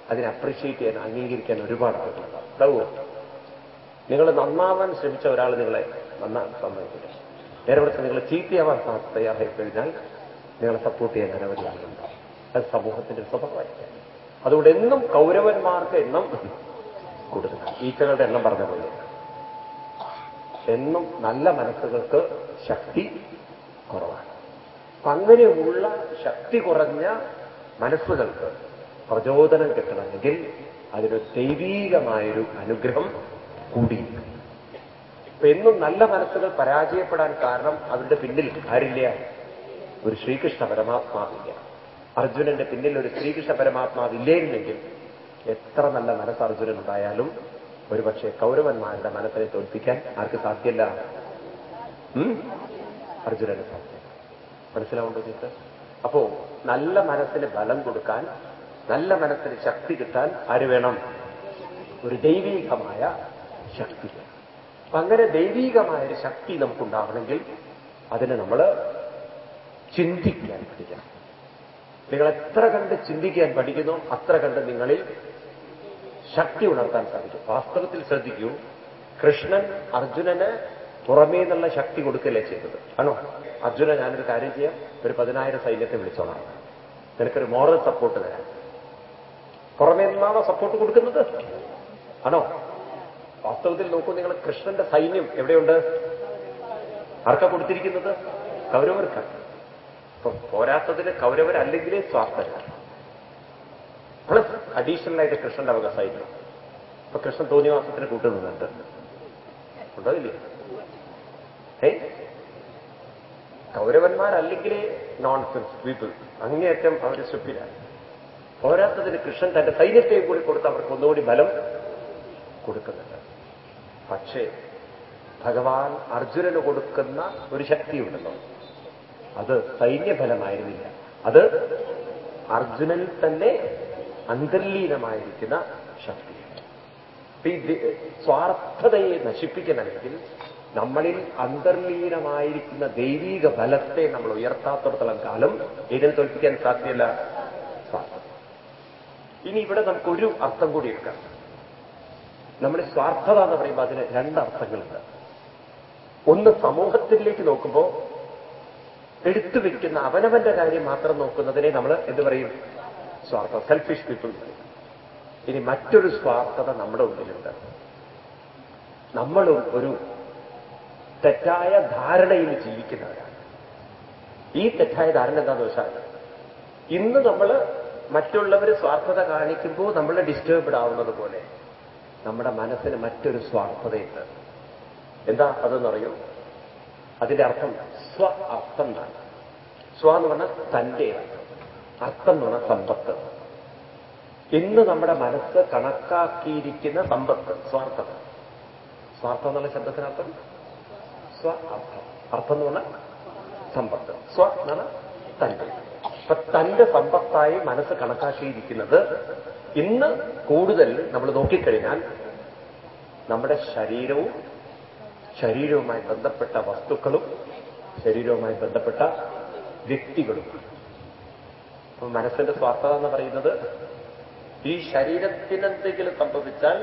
അതിനെ അപ്രിഷ്യേറ്റ് ചെയ്യാൻ അംഗീകരിക്കാൻ ഒരുപാട് ആളുകളുണ്ടാവും നിങ്ങൾ നന്നാവാൻ ശ്രമിച്ച ഒരാൾ നിങ്ങളെ നന്നാൻ സമ്മതിക്കില്ല. നേരെ മറിച്ച് നിങ്ങൾ ചീത്തയാവാൻ തയ്യാറായി കഴിഞ്ഞാൽ നിങ്ങളെ സപ്പോർട്ട് ചെയ്യാൻ അനവധി ആളുകളുണ്ടാവും അത് സമൂഹത്തിന്റെ സ്വഭാവമായിരിക്കും. അതുകൊണ്ട് എന്നും കൗരവന്മാർക്ക് എണ്ണം കൂടുതലാണ്. ഈച്ചകളുടെ എണ്ണം പറഞ്ഞ എന്നും നല്ല മനസ്സുകൾക്ക് ശക്തി കുറവാണ്. അപ്പൊ അങ്ങനെയുള്ള ശക്തി കുറഞ്ഞ മനസ്സുകൾക്ക് പ്രചോദനം കിട്ടണമെങ്കിൽ അതിനൊരു ദൈവീകമായൊരു അനുഗ്രഹം കൂടി ഇപ്പൊ എന്നും നല്ല മനസ്സുകൾ പരാജയപ്പെടാൻ കാരണം അവരുടെ പിന്നിൽ ആരില്ല? ഒരു ശ്രീകൃഷ്ണ പരമാത്മാവില്ല. അർജുനന്റെ പിന്നിൽ ഒരു ശ്രീകൃഷ്ണ പരമാത്മാവില്ലേന്നെങ്കിൽ എത്ര നല്ല മനസ്സ് അർജുനൻ ഉണ്ടായാലും ഒരുപക്ഷെ കൗരവന്മാരുടെ മനസ്സിനെ തോൽപ്പിക്കാൻ ആർക്ക് സാധ്യല്ല? അർജുനന് സാധ്യത മനസ്സിലാവുണ്ടോ നിങ്ങൾക്ക്? അപ്പോ നല്ല മനസ്സിന് ബലം കൊടുക്കാൻ നല്ല മനസ്സിന് ശക്തി കിട്ടാൻ ആര് വേണം? ഒരു ദൈവീകമായ ശക്തി അപ്പൊ അങ്ങനെ ദൈവീകമായ ഒരു ശക്തി നമുക്കുണ്ടാവണമെങ്കിൽ അതിനെ നമ്മൾ ചിന്തിക്കാൻ പഠിക്കണം. നിങ്ങൾ എത്ര കണ്ട് ചിന്തിക്കാൻ പഠിക്കുന്നു അത്ര കണ്ട് നിങ്ങളിൽ ശക്തി ഉണർത്താൻ സാധിക്കും. വാസ്തവത്തിൽ ശ്രദ്ധിക്കൂ കൃഷ്ണൻ അർജുനന് പുറമേ നിന്നുള്ള ശക്തി കൊടുക്കല്ലേ ചെയ്തത്? ആണോ? അർജുന ഞാനൊരു കാര്യം ചെയ്യാം. ഒരു പതിനായിരം സൈന്യത്തെ വിളിച്ചോളാം. നിനക്കൊരു മോറൽ സപ്പോർട്ട് തരാം പുറമേ നിന്നാണോ സപ്പോർട്ട് കൊടുക്കുന്നത്? ആണോ? വാസ്തവത്തിൽ നോക്കൂ നിങ്ങൾ കൃഷ്ണന്റെ സൈന്യം എവിടെയുണ്ട്? ആർക്കാ കൊടുത്തിരിക്കുന്നത്? കൗരവർക്കാണ് ഇപ്പൊ പോരാത്തതിന് കൗരവരല്ലെങ്കിലേ സ്വാർത്ഥരാണ് പ്ലസ് അഡീഷണൽ ആയിട്ട് കൃഷ്ണന്റെ അവകാശമായിരുന്നു അപ്പൊ കൃഷ്ണൻ തോന്നിവാസത്തിന് കൂട്ടുന്നുണ്ട് ഉണ്ടോ ഇല്ലേ ഏ കൗരവന്മാരല്ലെങ്കിലേ നോൺസെൻസ് പീപ്പിൾ അങ്ങേയറ്റം അവർ സ്റ്റുപ്പിലാണ് പോരാത്തതിന് കൃഷ്ണൻ തന്റെ സൈന്യത്തെയും കൂടി കൊടുത്ത് അവർക്ക് ഒന്നുകൂടി ബലം കൊടുക്കുന്നുണ്ട്. പക്ഷേ ഭഗവാൻ അർജുനന് കൊടുക്കുന്ന ഒരു ശക്തിയുണ്ടല്ലോ. അത് സൈന്യഫലമായിരുന്നില്ല അത് അർജുനനിൽ തന്നെ അന്തർലീനമായിരിക്കുന്ന ശക്തിയാണ് സ്വാർത്ഥതയെ നശിപ്പിക്കണമെങ്കിൽ നമ്മളിൽ അന്തർലീനമായിരിക്കുന്ന ദൈവീക ബലത്തെ നമ്മൾ ഉയർത്താത്തടത്തോളം കാലം ഇതിനെ തോൽപ്പിക്കാൻ സാധ്യല്ല ഇനി ഇവിടെ നമുക്കൊരു അർത്ഥം കൂടി എടുക്കാം. നമ്മൾ സ്വാർത്ഥത എന്ന് പറയുമ്പോൾ അതിന് രണ്ടർത്ഥങ്ങളുണ്ട് ഒന്ന് സമൂഹത്തിലേക്ക് നോക്കുമ്പോൾ എടുത്തു വെക്കുന്ന അവനവന്റെ കാര്യം മാത്രം നോക്കുന്നതിനെ നമ്മൾ എന്ത് പറയും? സ്വാർത്ഥ സെൽഫിഷ് പീപ്പിൾ പറയും. ഇനി മറ്റൊരു സ്വാർത്ഥത നമ്മുടെ ഉള്ളിലുണ്ട്. നമ്മളും ഒരു തെറ്റായ ധാരണയിൽ ജീവിക്കുന്നവരാണ്. ഈ തെറ്റായ ധാരണ എന്താണെന്ന് വെച്ചാൽ ഇന്ന് നമ്മൾ മറ്റുള്ളവർ സ്വാർത്ഥത കാണിക്കുമ്പോൾ നമ്മൾ ഡിസ്റ്റേബ്ഡ് ആവുന്നത് പോലെ നമ്മുടെ മനസ്സിന് മറ്റൊരു സ്വാർത്ഥതയുണ്ട്. എന്താ അതെന്നറിയോ അതിന്റെ അർത്ഥം സ്വ അർത്ഥം എന്നാണ്. സ്വ എന്ന് പറഞ്ഞാൽ തന്റെ അർത്ഥം. എന്ന് പറഞ്ഞാൽ സമ്പത്ത്. ഇന്ന് നമ്മുടെ മനസ്സ് കണക്കാക്കിയിരിക്കുന്ന സമ്പത്ത് സ്വാർത്ഥത. സ്വാർത്ഥം എന്നുള്ള ശബ്ദത്തിനർത്ഥം സ്വ അർത്ഥം അർത്ഥം എന്ന് പറഞ്ഞാൽ സമ്പത്ത്. സ്വ എന്നാണ് തന്റെ അപ്പൊ തന്റെ സമ്പത്തായി മനസ്സ് കണക്കാക്കിയിരിക്കുന്നത് ഇന്ന് കൂടുതൽ നമ്മൾ നോക്കിക്കഴിഞ്ഞാൽ നമ്മുടെ ശരീരവും ശരീരവുമായി ബന്ധപ്പെട്ട വസ്തുക്കളും ശരീരവുമായി ബന്ധപ്പെട്ട വ്യക്തികളും മനസ്സിന്റെ സ്വാർത്ഥത എന്ന് പറയുന്നത് ഈ ശരീരത്തിനെന്തെങ്കിലും സംഭവിച്ചാൽ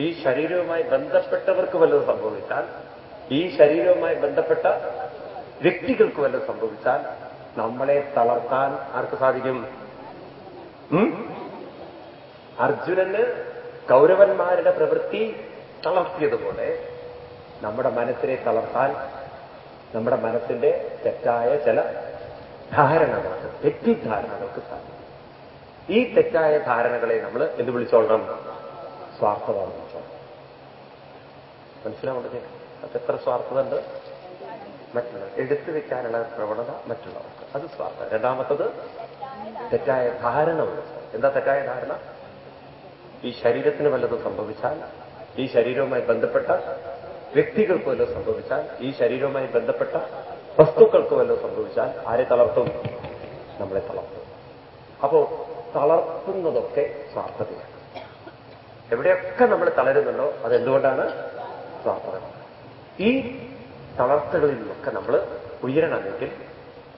ഈ ശരീരവുമായി ബന്ധപ്പെട്ടവർക്ക് വല്ലതും സംഭവിച്ചാൽ ഈ ശരീരവുമായി ബന്ധപ്പെട്ട വ്യക്തികൾക്ക് വല്ല സംഭവിച്ചാൽ നമ്മളെ തളർത്താൻ ആർക്ക് സാധിക്കും? അർജുനന് കൗരവന്മാരുടെ പ്രവൃത്തി തളർത്തിയതുപോലെ നമ്മുടെ മനസ്സിനെ തളർത്താൻ നമ്മുടെ മനസ്സിന്റെ തെറ്റായ ചില ധാരണകൾക്ക് തെറ്റിദ്ധാരണകൾക്ക് സാധിക്കും. ഈ തെറ്റായ ധാരണകളെ നമ്മൾ എന്ത് വിളിച്ചോളണം? സ്വാർത്ഥത വിളിച്ചോളണം. മനസ്സിലാവുന്നത് അപ്പൊ എത്ര സ്വാർത്ഥതണ്ട് മറ്റുള്ളവർ എടുത്തു വെക്കാനുള്ള പ്രവണത മറ്റുള്ളവർക്ക്. അത് സ്വാർത്ഥ രണ്ടാമത്തത് തെറ്റായ ധാരണ എന്താ തെറ്റായ ധാരണ? ഈ ശരീരത്തിന് വല്ലതും സംഭവിച്ചാൽ ഈ ശരീരവുമായി ബന്ധപ്പെട്ട വ്യക്തികൾക്ക് വല്ലതും സംഭവിച്ചാൽ ഈ ശരീരവുമായി ബന്ധപ്പെട്ട വസ്തുക്കൾക്ക് വല്ലതും സംഭവിച്ചാൽ ആരെ തളർത്തും? നമ്മളെ തളർത്തും. അപ്പോ തളർത്തുന്നതൊക്കെ സ്വാർത്ഥതയാണ്. എവിടെയൊക്കെ നമ്മൾ തളരുന്നുണ്ടോ അതെന്തുകൊണ്ടാണ്? സ്വാർത്ഥത ഈ തളർച്ചകളിൽ നിന്നൊക്കെ നമ്മൾ ഉയരണമെങ്കിൽ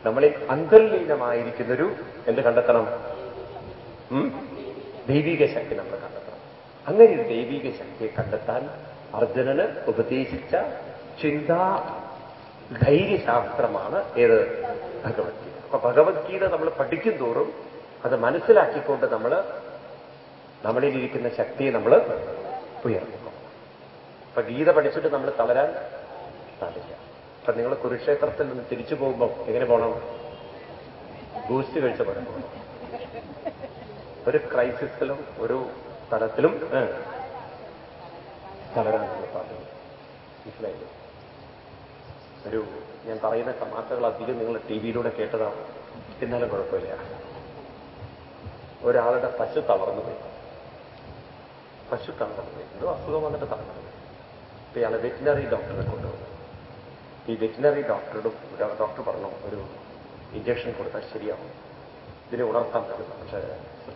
നമ്മളിൽ അന്തർലീനമായിരിക്കുന്നൊരു എന്ത് കണ്ടെത്തണം? ദൈവിക ശക്തി നമ്മൾ കണ്ടെത്തണം. അങ്ങനെ ഒരു ദൈവിക ശക്തിയെ കണ്ടെത്താൻ അർജുനന് ഉപദേശിച്ച ചിന്താ ധൈര്യശാസ്ത്രമാണ് ഏത്? ഭഗവത്ഗീത. അപ്പൊ ഭഗവത്ഗീത നമ്മൾ പഠിക്കും തോറും അത് മനസ്സിലാക്കിക്കൊണ്ട് നമ്മൾ നമ്മളിലിരിക്കുന്ന ശക്തിയെ നമ്മൾ ഉയർത്തുന്നു അപ്പൊ ഗീത പഠിച്ചിട്ട് നമ്മൾ തളരാൻ പാടില്ല അപ്പൊ നിങ്ങൾ കുരുക്ഷേത്രത്തിൽ നിന്ന് തിരിച്ചു പോകുമ്പോൾ എങ്ങനെ പോകണം ബൂസ്റ്റ് കഴിച്ച പോലെ ഒരു ക്രൈസിസിലും ഒരു തലത്തിലും തളരാൻ നമ്മൾ പാടില്ല മനസ്സിലായില്ലേ? ഒരു ഞാൻ പറയുന്ന തമാശകൾ അധികം നിങ്ങൾ ടി വിയിലൂടെ കേട്ടതാണ്. എന്നാലും കുഴപ്പമില്ല. ഒരാളുടെ പശു തളർന്നു പോയി. പശു തളർന്നു പോയി. എന്തോ അസുഖം വന്നിട്ട് തളർന്നു പോയി അപ്പൊ ഇയാളെ വെറ്റിനറി ഡോക്ടറെ കൊണ്ടുപോകും ഈ വെറ്റിനറി ഡോക്ടറോട് ഡോക്ടർ പറഞ്ഞു ഒരു ഇഞ്ചക്ഷൻ കൊടുത്താൽ ശരിയാവും. ഇതിനെ ഉണർത്താൻ കഴിയും പക്ഷേ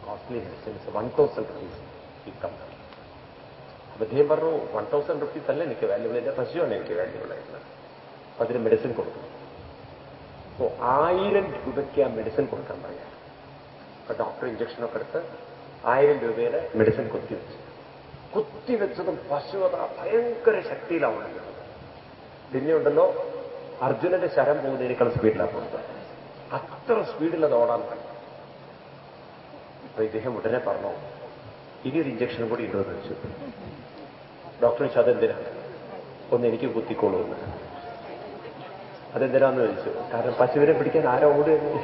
costly medicines one thousand rupees ഈ കഴിയും അപ്പൊ അദ്ദേഹം പറഞ്ഞു വൺ തൗസൻഡ് റുപ്പീസ് അല്ല എനിക്ക് വാല്യൂബിൾ എന്റെ പശുവാണ് എനിക്ക് വാല്യൂബിൾ ആയിരുന്നത് അപ്പൊ അതിന് മെഡിസിൻ കൊടുക്കും അപ്പോ ആയിരം രൂപയ്ക്ക് ആ മെഡിസിൻ കൊടുക്കാൻ പറയാം അപ്പൊ ഡോക്ടർ ഇഞ്ചക്ഷനൊക്കെ എടുത്ത് ആയിരം രൂപയുടെ മെഡിസിൻ കുത്തിവെച്ചു കുത്തിവെച്ചതും പശുവത ഭയങ്കര ശക്തിയിലാണ് പിന്നെ ഉണ്ടല്ലോ അർജുനന്റെ ശരം പോകുന്നതിനേക്കാൾ സ്പീഡിലാണ് പോകുന്നത് അത്ര സ്പീഡിൽ അത് ഓടാൻ കഴിയും അപ്പൊ ഇദ്ദേഹം ഉടനെ പറഞ്ഞു ഇനി ഒരു ഇഞ്ചക്ഷൻ കൂടി ഉണ്ടോ എന്ന് ചോദിച്ചു. ഡോക്ടർ ചോദിച്ചു അതെന്തിനാണ് ഒന്ന് എനിക്ക് കുത്തിക്കോളൂ എന്ന്. അതെന്തിനാന്ന്? ചോദിച്ചു. കാരണം പശുവിനെ പിടിക്കാൻ ആരോ ഓടുകയെന്ന്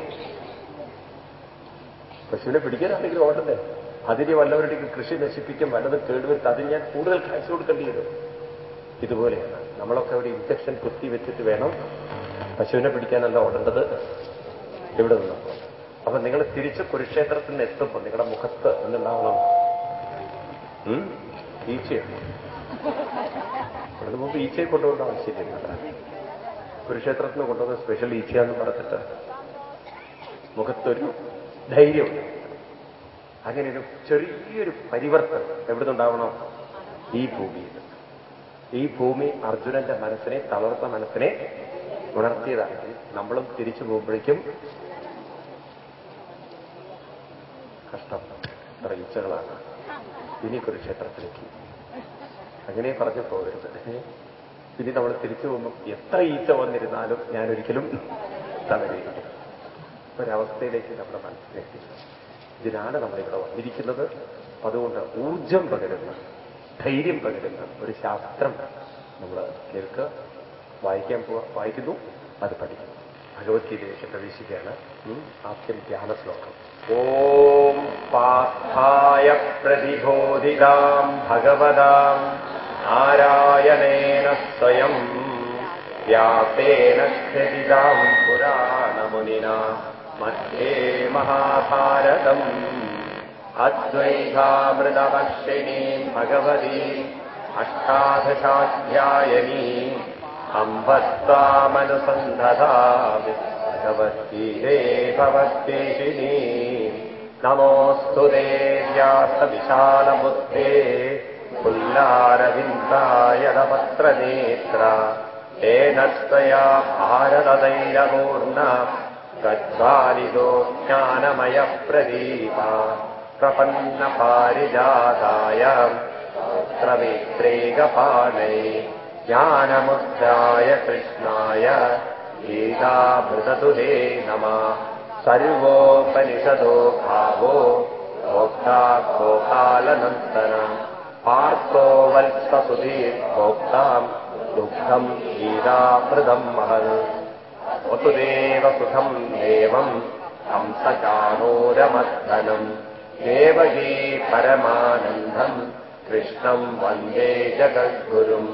പശുവിനെ ആരെങ്കിലും ഓടണ്ടേ? അതിന് വല്ലവരുടെയും കൃഷി നശിപ്പിക്കും വല്ലതും കേടുവരുത്ത് അതിന് ഞാൻ കൂടുതൽ കാശ് കൊടുക്കേണ്ടി വരും. ഇതുപോലെയാണ്. നമ്മളൊക്കെ ഒരു ഇഞ്ചക്ഷൻ കുത്തി വെച്ചിട്ട് വേണം പശുവിനെ പിടിക്കാനല്ല ഓടേണ്ടത്. ഇവിടെ നിന്നപ്പോൾ അപ്പൊ നിങ്ങൾ തിരിച്ച് കുരുക്ഷേത്രത്തിൽ നിന്ന് എത്തുമ്പോൾ നിങ്ങളുടെ മുഖത്ത് എന്തുണ്ടാവണം? ഉം? ഈച്ചയാണ് ഇവിടെ മുമ്പ് ഈച്ചയെ കൊണ്ടുപോകേണ്ട ആവശ്യമില്ല. കുരുക്ഷേത്രത്തിന് കൊണ്ടുവന്ന സ്പെഷ്യൽ ഈച്ചയാന്ന് പറഞ്ഞിട്ട് മുഖത്തൊരു ധൈര്യമുണ്ട് അങ്ങനെ ഒരു ചെറിയൊരു പരിവർത്തനം എവിടെ നിന്നുണ്ടാവണം ഈ ഭൂമിയിൽ ഈ ഭൂമി അർജുനന്റെ മനസ്സിനെ തളർത്ത മനസ്സിനെ ഉണർത്തിയതാണ്. നമ്മളും തിരിച്ചു പോകുമ്പോഴേക്കും കഷ്ടം എത്ര ഈച്ചകളാണ്. ഇനി കുരുക്ഷേത്രത്തിലേക്ക്. അങ്ങനെ പറഞ്ഞു പോകരുത്. ഇനി നമ്മൾ തിരിച്ചു പോകുമ്പോൾ എത്ര ഈച്ച വന്നിരുന്നാലും ഞാനൊരിക്കലും തളരുകയില്ല ഒരവസ്ഥയിലേക്ക് നമ്മുടെ മനസ്സിലേക്ക് ഇതിനാണ് നമ്മളിവിടെ വന്നിരിക്കുന്നത്. അതുകൊണ്ട് ഊർജം പകരുന്ന ധൈര്യം പകരുന്ന ഒരു ശാസ്ത്രം നമ്മൾ കേൾക്കുക വായിക്കാൻ പോവാ വായിക്കുന്നു അത് പഠിക്കും ഭഗവത്ഗീതയിലേക്ക് പ്രവേശിക്കുകയാണ്. ആദ്യം ധ്യാന ശ്ലോകം. ഓം പാർത്ഥായ പ്രതിബോധിതാം ഭഗവതാം നാരായണേന സ്വയം വ്യാപേന സ്ഥിതിതാം പുരാണമുനിന. मध्ये महाभारतम्। अद्वैधामृतपक्षिणी भगवती अष्टादशाध्यायिनी अम्भस्तामनुसन्धता भगवद्गीरे भवद्देशिनी। नमोऽस्तु देव्यासविशालबुद्धे पुल्लारविन्दाय नवत्र नेत्रा तेन तया भारतदैयपूर्ण गद्वालिदो ज्ञानमयप्रदीपा प्रपन्नपारिजाताय पुत्रमित्रेकपाणै ज्ञानमुद्राय कृष्णाय गीतामृततुहे नमः। सर्वोपनिषदो भावो भोक्ता गोपालनन्तरम् पार्थो वत्ससुधीर्भोक्ताम् दुग्धम् गीतामृतम् महत् वसुदेव सुखम् देवम् हंसचाणोरमर्दनम् देवगी परमानन्दम् कृष्णम् वन्दे जगद्गुरुम्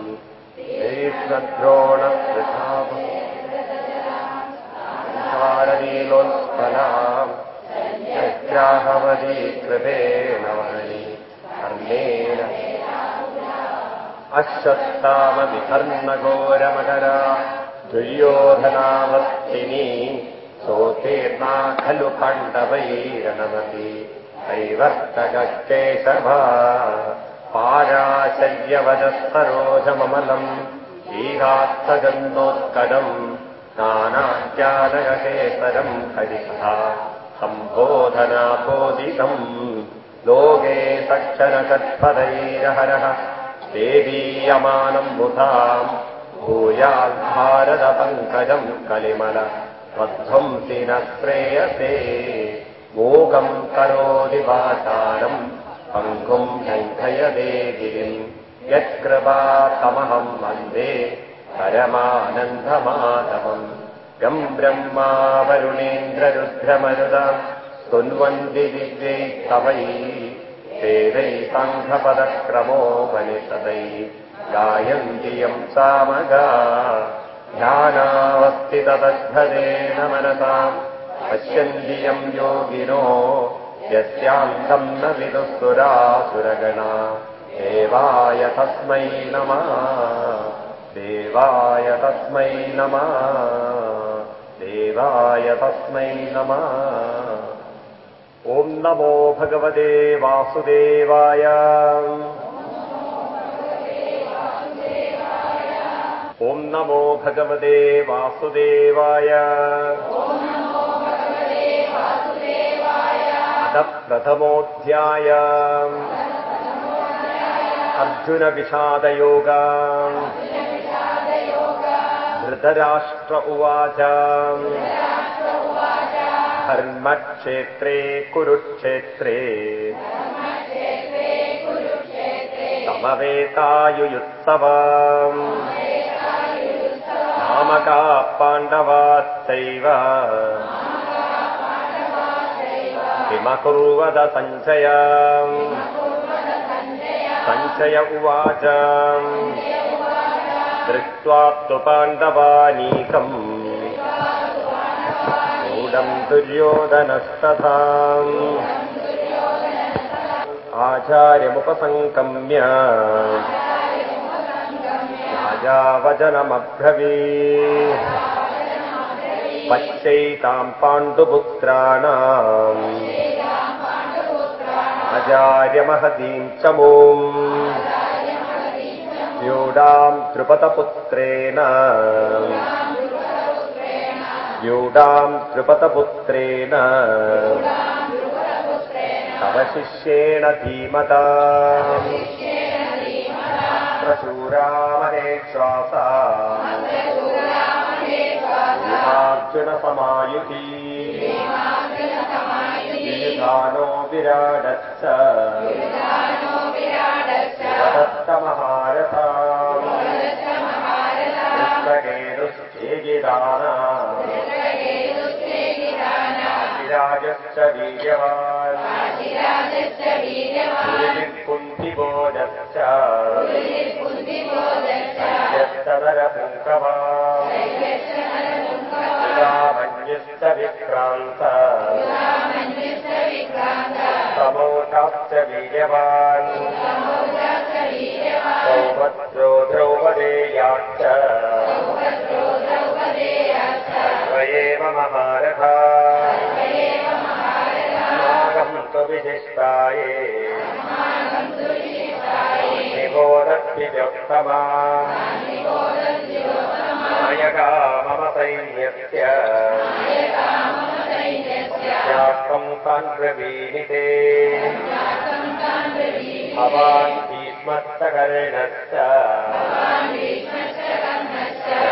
श्रीकृष्णद्रोणप्रसादीलोत्पलाम् यग्राहवती कृपेण वहनि कर्णेन अश्वत्थामविकर्णघोरमकरा दुर्योधनावर्तिनी सोतीर्णा खलु पाण्डवैरणमति कैवर्तकेशभा पाराशल्यवजस्तरोजममलम् ईगात्सगन्धोत्कटम् नानाज्ञानकेसरम् हरिकथा सम्बोधनाबोधितम् लोके सक्षरषट्पदैरहरः देवीयमानम् बुधाम् भूयाद्भारतपङ्कजम् कलिमल त्वध्वंसि न श्रेयसे। मूकम् करोति वाचालम् पङ्कुम् लङ्घयदे गिरिम्। यत्कृपातमहम् वन्दे परमानन्दमाधवम्। यम् ब्रह्मा वरुणेन्द्ररुद्रमरुदाम् स्तुन्वन्ति दिव्यैस्तवै वेदै साङ्घपदक्रमोपनिषदै गायन्ति यम् सामगा। ध्यानावस्थितदद्धतेन मनसाम्। पश्यन्ति यम् योगिनो यस्यान्तम् न विदुःसुरासुरगणा। देवाय तस्मै नमः। देवाय तस्मै नमः। देवाय तस्मै नमः। ॐ नमो भगवते वासुदेवाय ॐ नमो भगवते वासुदेवाय। अतः प्रथमोऽध्याय अर्जुनविषादयोगा। धृतराष्ट्र उवाच। धर्मक्षेत्रे कुरुक्षेत्रे। समवेतायुयुत्सवा नामका पाण्डवाश्चैव किमकुर्वद सञ्चय सञ्चय उवाच। दृष्ट्वा तु पाण्डवानीकम्। गूढम् दुर्योधनस्तथा। आचार्यमुपसङ्कम्य राजा वचनमब्रवी पश्यैताम् पाण्डुपुत्राणाम्। आचार्यमहतीम् चमूम्। व्यूढाम् द्रुपदपुत्रेण। व्यूढाम् द्रुपदपुत्रेण। तव शिष्येण धीमता प्रचूरामहे श्वासा भीमार्जुनसमायुधि युधानो विराडश्च दत्तमहारथा कृष्णकेतुश्चेगिदाना राजश्च वीर्यवान्। कुन्तिबोधश्च मन्युश्च विक्रान्त। समोषाश्च वीर्यवान्। सौभद्रो द्रौपदेयाश्च। एव महारथा विशिष्टाये। निबोधद्विजोत्तमा। नायका मम सैन्यस्य स्यात्वम् तान् ब्रवीणिते भवान् भीष्मत्तकर्णश्च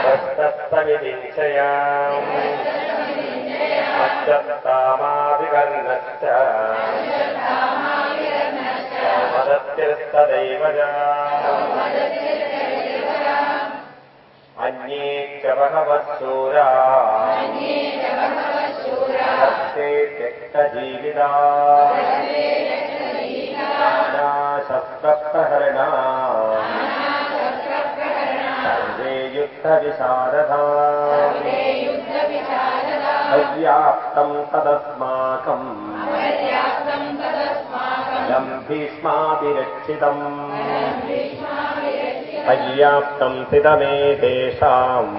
तस्तस्तमिदिञ्चयाम् मदत्यस्तदैव अन्ये च बहवः शूरा। हस्ते त्यक्तजीविता नानाशस्त्रप्रहरणा सर्वे युद्धविशारदा पर्याप्तम् तदस्माकम्। भीष्माभिरक्षितम् पर्याप्तम् सिदमे तेषाम्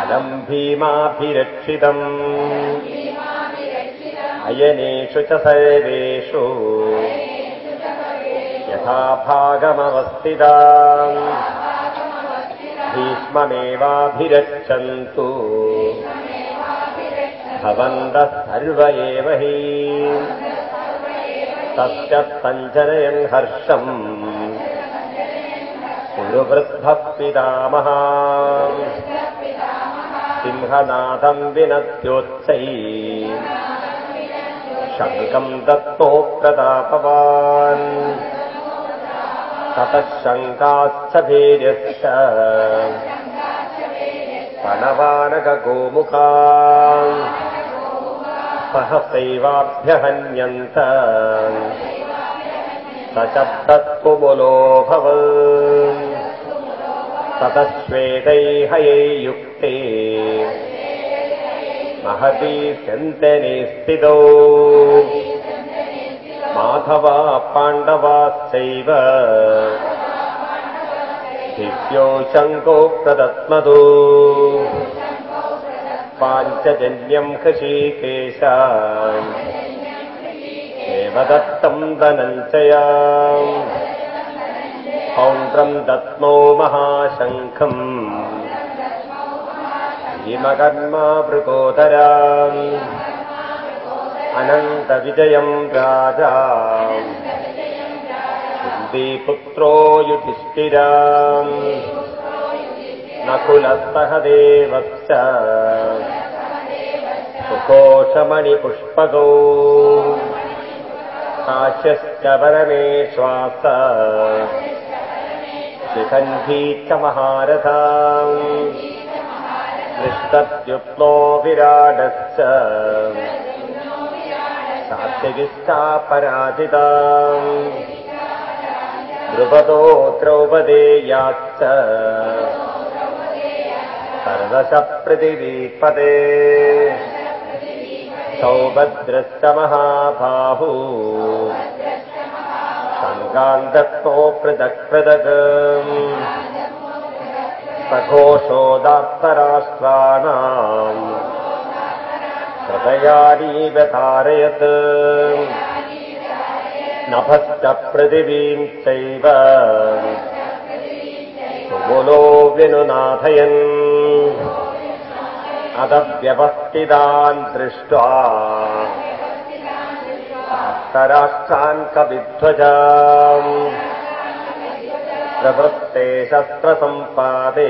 अलम् भीमाभिरक्षितम् अयनेषु च सर्वेषु। यथा भागमवस्थिता भीष्ममेवाभिरक्षन्तु भवन्तः सर्व एव हि। तस्य सञ्जनयन् हर्षम्। कुरुवृद्धः पितामहा। सिंहनाथम् विनद्योच्चै शङ्कम् दत्तो प्रतापवान् ततः शङ्काश्च भीर्यश्च पणवानगोमुखा सहसैवाभ्यहन्यन्त सशब्दत्वमुलोभव ततः श्वेतैहयै युक्ते। महती स्यन्तने स्थितौ माधवा पाण्डवाश्चैव दिव्यो शङ्को प्रदत्मतो पाञ्चजन्यम् हृषीकेश देवदत्तम् धनञ्जया। पौण्ड्रम् दत्मो महाशङ्खम्। भीमकर्मा वृकोदरा अनन्तविजयम् राजा। कुन्दीपुत्रो युधिष्ठिरा। नकुलः देवश्च सुकोशमणिपुष्पकौ काश्यश्च परमेश्वास शिखण्डी च महारथा। दृष्टत्युप्लो विराडश्च सात्विकिश्चापराजिता द्रुपदो द्रौपदेयाश्च सर्वश पृथिवीपदे सौभद्रश्च महाबाहू पृथक्। सघोषोदात्तराष्ट्राणाम् हृदयानीव तारयत् नभश्च पृथिवीम् चैव सुमुलो विनुनाथयन्। अदव्यवस्थितान् दृष्ट्वा। राष्ट्रान् कविध्वजाम् प्रवृत्ते शस्त्रसम्पादे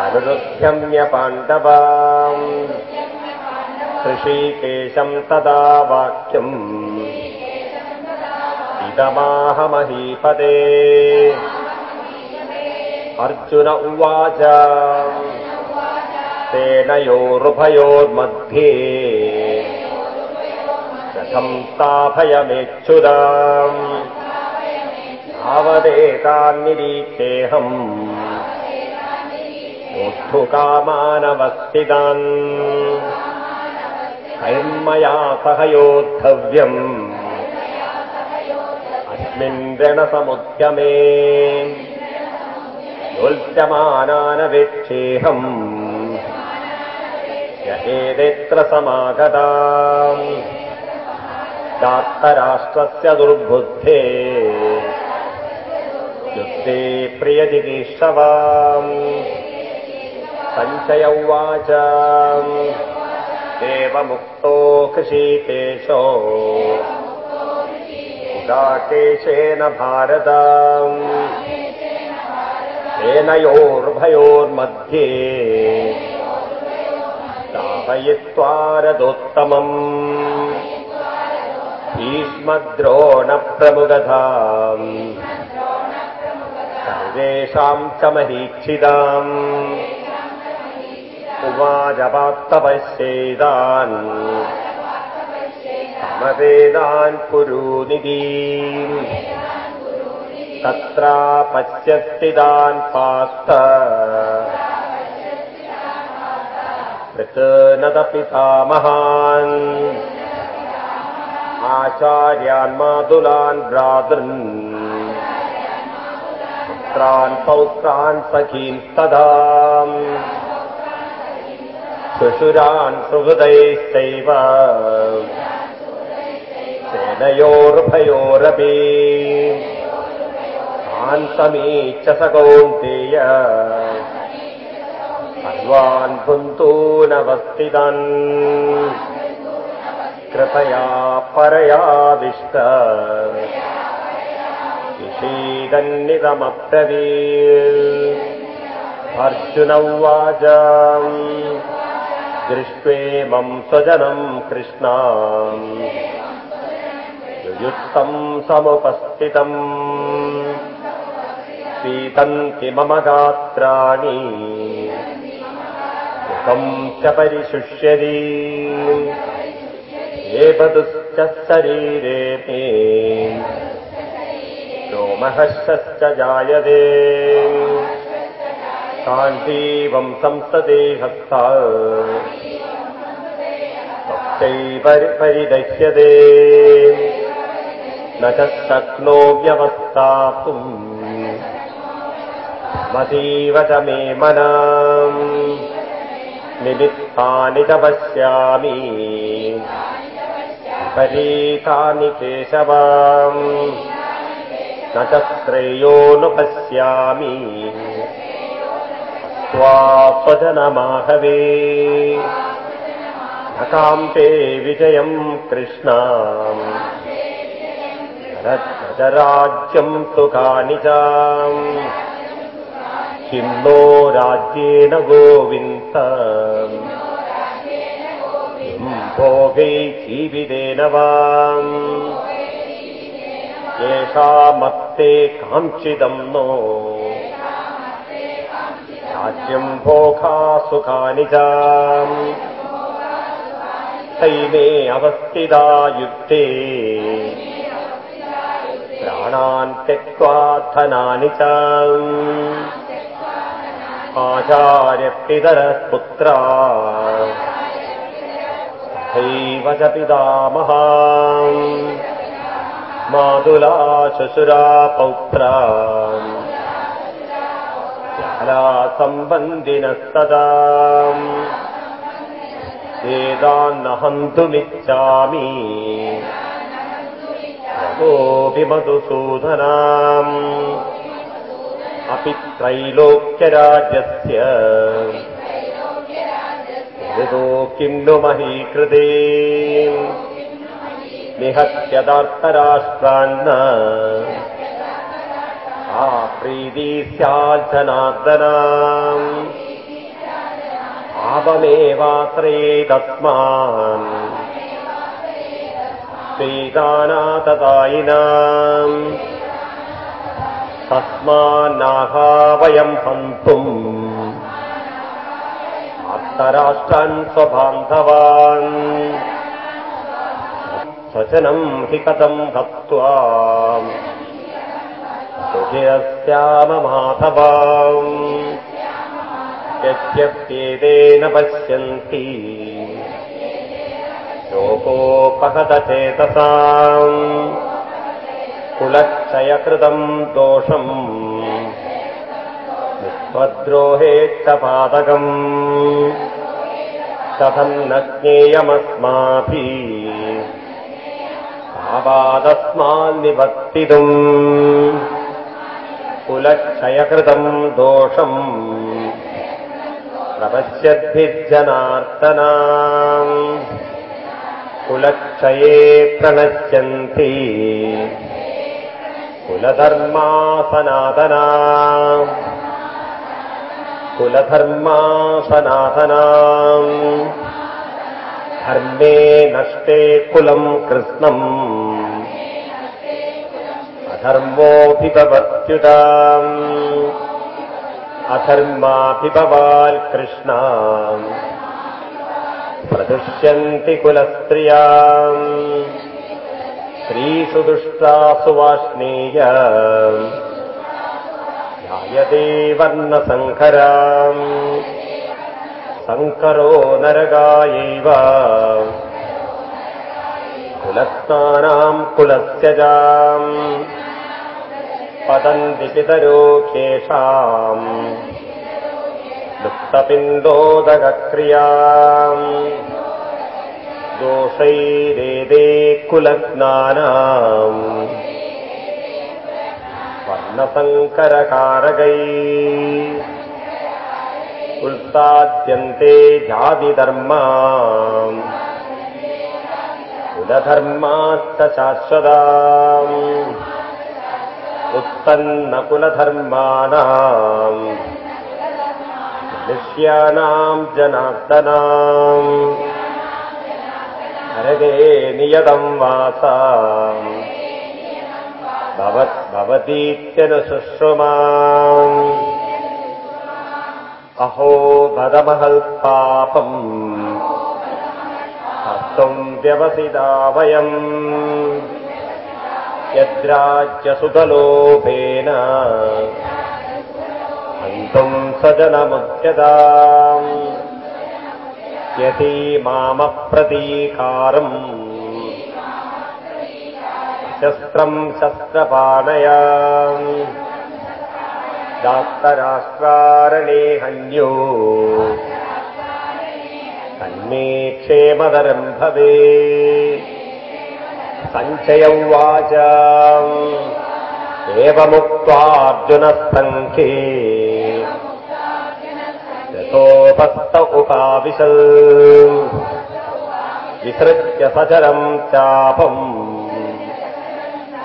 अनुरुध्यम्य पाण्डवाम् ऋषिकेशम् तदा वाक्यम् इदमाहमहीपदे अर्जुन उवाच सेनयोरुभयोर्मध्ये कथम् स्थाभयमेच्छुदाम् तावदेतान्निरीक्षेऽहम् योद्धुकामानवस्थितान् कैर्मया सह योद्धव्यम्। अस्मिन् रणसमुद्यमे योल्प्यमानानवेक्षेऽहम् य एतेऽत्र समागता दात्तराष्ट्रस्य दुर्बुद्धे। युद्धे प्रियजिगीषवाम् सञ्चय उवाच। देवमुक्तो कृषीकेशो। उदाकेशेन भारत। सेनयोर्भयोर्मध्ये। स्थापयित्वा रथोत्तमम् भीष्मद्रोणप्रमुगधाम् सर्वेषाम् च महीक्षिताम् उवाजपात्तपश्येदान् समवेदान् कुरूनिधि तत्रा पश्यस्थितान् पास्त पितामहान् आचार्यान् मातुलान् भ्रातृन्। पुत्रान् पौत्रान् सखीन् तदा शुशुरान् सुहृदैश्चैव सेनयोर्भयोरपि। तान् समीच्य स कौन्तेय। सर्वान् पुन्तूनवस्थितान् कृपया परयाविष्ट विषीदन्निदमब्रवी अर्जुन उवाच दृष्ट्वेमम् स्वजनम् कृष्णा। युयुक्तम् समुपस्थितम् पीतन्ति मम गात्राणि। मुखम् च परिशुष्यति। एतदुश्च शरीरे मे रोमहर्षश्च जायते काण्डीवम् संसदे हस्ता तस्यैव परिदह्यते न च शक्नो व्यवस्थातुम्। मतीव च मे मना निमित्तानि च पश्यामि। विपरीतानि केशवाम्। न च श्रेयोऽनुपश्यामि त्वा स्वजनमाहवे न कान्ते विजयम् कृष्णा राज्यम् सुखानि च किं नो राज्येन गोविन्द। भोगै जीवितेन वा येषामत्ते काञ्चिदम् नो राज्यम् भोगा सुखानि च। तैमे अवस्थिता युद्धे प्राणान् त्यक्त्वा धनानि च। आचार्यपितरः पुत्रा तथैव च पितामहा। मातुला शुशुरा पौत्रा सम्बन्धिनस्तदा। वेदान्न हन्तुमिच्छामि रघोऽपि मधुसूदनाम्। अपि त्रैलोक्यराज्यस्य। यतो किम् नु महीकृते आप्रीति स्याज्जनार्दनाम् भावमेवाश्रयेदस्मान् श्रीदानातदायिनाम् तस्मान्नाहा वयम् हन्तुम्। आर्तराष्ट्रान् स्वबान्धवान्। स्वचनम् हि कथम् हत्वा सुखिरस्याममाधवाम् यद्यप्येतेन पश्यन्ति। लोकोपहतचेतसाम्। कुलक्षयकृतम् दोषम्। विश्वद्रोहेच्छपादकम् कथम् न ज्ञेयमस्माभिः। भावादस्मान्निवर्तितुम् कुलक्षयकृतम् दोषम् प्रपश्यद्भिर्जनार्दना कुलक्षये प्रणश्यन्ति कुलधर्मा सनातना कुलधर्मा सनातना धर्मे नष्टे कुलम् कृत्स्नम् अधर्मोऽभिभवत्युताम् अधर्माभिभवाल् कृष्णा प्रदुष्यन्ति कुलस्त्रियाम्। स्त्रीषु दुष्टासु वाष्णेय। ध्यायते वर्णसङ्कराम् सङ्करो नरगायैव। कुलस्नानाम् कुलस्य जाम् पतन्ति पितरोखेषाम् लुप्तपिण्डोदकक्रियाम् दोषैरेदे कुलज्ञानाम् वर्णसङ्करकारकै उल्साद्यन्ते जातिधर्मा कुलधर्माश्च शाश्वताम् उत्पन्नकुलधर्माणाम्। मनुष्याणाम् जनार्दनाम्। नरके नियतम् वासा भवतीत्यनुशुश्रुमाम् अहो भदमहल्पापम्। कर्तुम् व्यवसिता वयम् यद्राज्यसुतलोभेन हन्तुम् स्वजनमुच्यताम् यदि मामप्रतीकारम् शस्त्रम् शस्त्रपाणया दास्तराष्ट्रारणे हन्यो तन्मे क्षेमदरम् भवे सञ्चय उवाच एवमुक्त्वार्जुनः यतोपस्त उपाविशल्। विसृज्य सचरम् चापम्।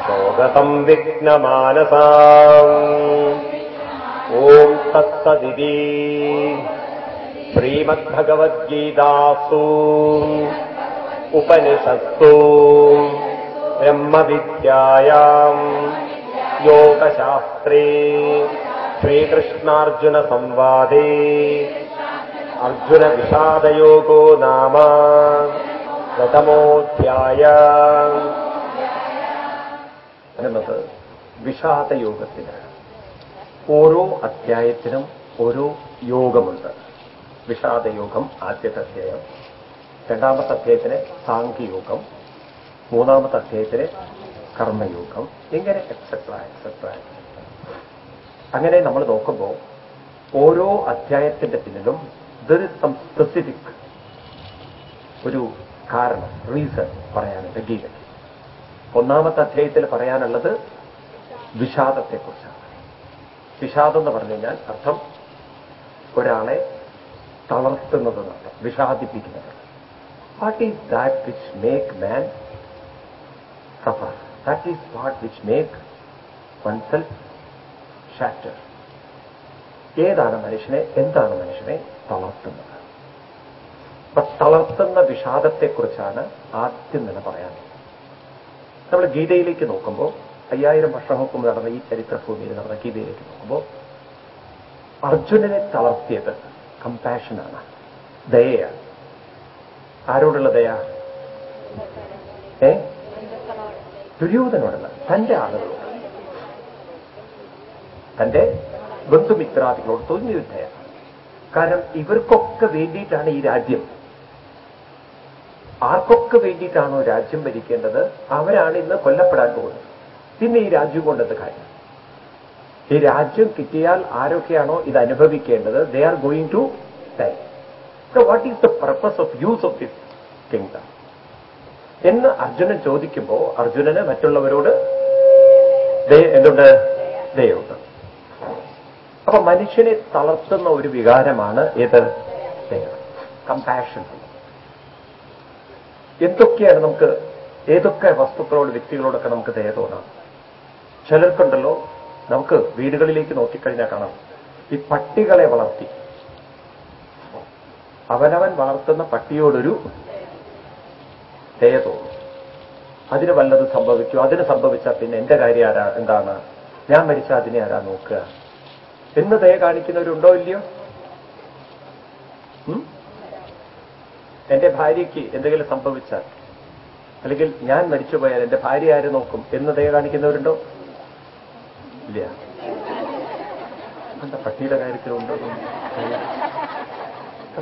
शोकसंविघ्नमानसाम्। ॐ तत्सदिति। श्रीमद्भगवद्गीतासु। उपनिषत्सु ബ്രഹ്മവിദ്യയാം. ശ്രീകൃഷ്ണാർജുന സംവാദ അർജുന വിഷാദയോഗോ നാമ. പ്രഥമോധ്യായ. എന്നത് വിഷാദയോഗത്തിന് ഓരോ അധ്യായത്തിനും ഓരോ യോഗമുണ്ട്. വിഷാദയോഗം ആദ്യത്തെ അധ്യായം. രണ്ടാമത്തെ അധ്യായത്തിന് സാംഖ്യയോഗം. മൂന്നാമത്തെ അധ്യായത്തിലെ കർമ്മയോഗം. ഇങ്ങനെ എക്സെട്ര എക്സെട്ര അങ്ങനെ നമ്മൾ നോക്കുമ്പോൾ ഓരോ അധ്യായത്തിന്റെ പിന്നിലും ദർ ഇസ് സം സ്പെസിഫിക് ഒരു കാരണം റീസൺ പറയാനുണ്ട് ഗീതയ്ക്ക്. ഒന്നാമത്തെ അധ്യായത്തിൽ പറയാനുള്ളത് വിഷാദത്തെക്കുറിച്ചാണ്. വിഷാദം എന്ന് പറഞ്ഞു കഴിഞ്ഞാൽ അർത്ഥം ഒരാളെ തളർത്തുന്നത് വിഷാദിപ്പിക്കുന്നത് what is that which make man suffer That is what which make oneself shatter. ഏതാണ് മനുഷ്യനെ എന്താണ് മനുഷ്യനെ തളർത്തുന്നത്? അപ്പൊ തളർത്തുന്ന വിഷാദത്തെക്കുറിച്ചാണ് ആദ്യം തന്നെ പറയാൻ നമ്മൾ ഗീതയിലേക്ക് നോക്കുമ്പോൾ അയ്യായിരം വർഷങ്ങൾക്ക് മുമ്പ് നടന്ന ഈ ചരിത്രഭൂമിയിൽ നടന്ന ഗീതയിലേക്ക് നോക്കുമ്പോൾ അർജുനനെ തളർത്തിയത് കമ്പാഷനാണ് ദയയാണ്. ആരോടുള്ള ദയ? ഏ? ദുര്യോധനോടുള്ള തന്റെ ആളുകളോട്. തന്റെ ബന്ധുമിത്രാദികളോട് തോന്നി യുദ്ധയാണ് കാരണം ഇവർക്കൊക്കെ വേണ്ടിയിട്ടാണ് ഈ രാജ്യം. ആർക്കൊക്കെ വേണ്ടിയിട്ടാണോ രാജ്യം ഭരിക്കേണ്ടത്? അവരാണ് ഇന്ന് കൊല്ലപ്പെടാൻ പോകുന്നത്. പിന്നെ ഈ രാജ്യം കൊണ്ടത് കാര്യം. ഈ രാജ്യം കിട്ടിയാൽ ആരൊക്കെയാണോ ഇത് അനുഭവിക്കേണ്ടത്? They are going to die what is the purpose of use of this kingdom എന്ന് അർജുനൻ ചോദിക്കുമ്പോൾ അർജുനന് മറ്റുള്ളവരോട് എന്തുണ്ട്? ദയുണ്ട് അപ്പൊ മനുഷ്യനെ തളർത്തുന്ന ഒരു വികാരമാണ് ഏത്? കമ്പാഷൻ എന്തൊക്കെയാണ് നമുക്ക് ഏതൊക്കെ വസ്തുക്കളോട് വ്യക്തികളോടൊക്കെ നമുക്ക് ദയ തോന്നാം? ചിലർക്കുണ്ടല്ലോ നമുക്ക് വീടുകളിലേക്ക് നോക്കിക്കഴിഞ്ഞാൽ കാണാം. ഈ പട്ടികളെ വളർത്തി. അവനവൻ വളർത്തുന്ന പട്ടിയോടൊരു ദയ തോന്നും അതിന് വല്ലത് സംഭവിക്കും. അതിന് സംഭവിച്ചാൽ പിന്നെ എന്റെ കാര്യം ആരാ എന്താണ്? ഞാൻ മരിച്ചാൽ അതിനെ ആരാ നോക്കുക? എന്ന് ദയ കാണിക്കുന്നവരുണ്ടോ ഇല്ലയോ? എന്റെ ഭാര്യയ്ക്ക് എന്തെങ്കിലും സംഭവിച്ചാൽ അല്ലെങ്കിൽ ഞാൻ മരിച്ചുപോയാൽ എന്റെ ഭാര്യ ആര് നോക്കും എന്ന് ദയ കാണിക്കുന്നവരുണ്ടോ? ഇല്ല. പട്ടിയുടെ കാര്യത്തിലുണ്ടോ?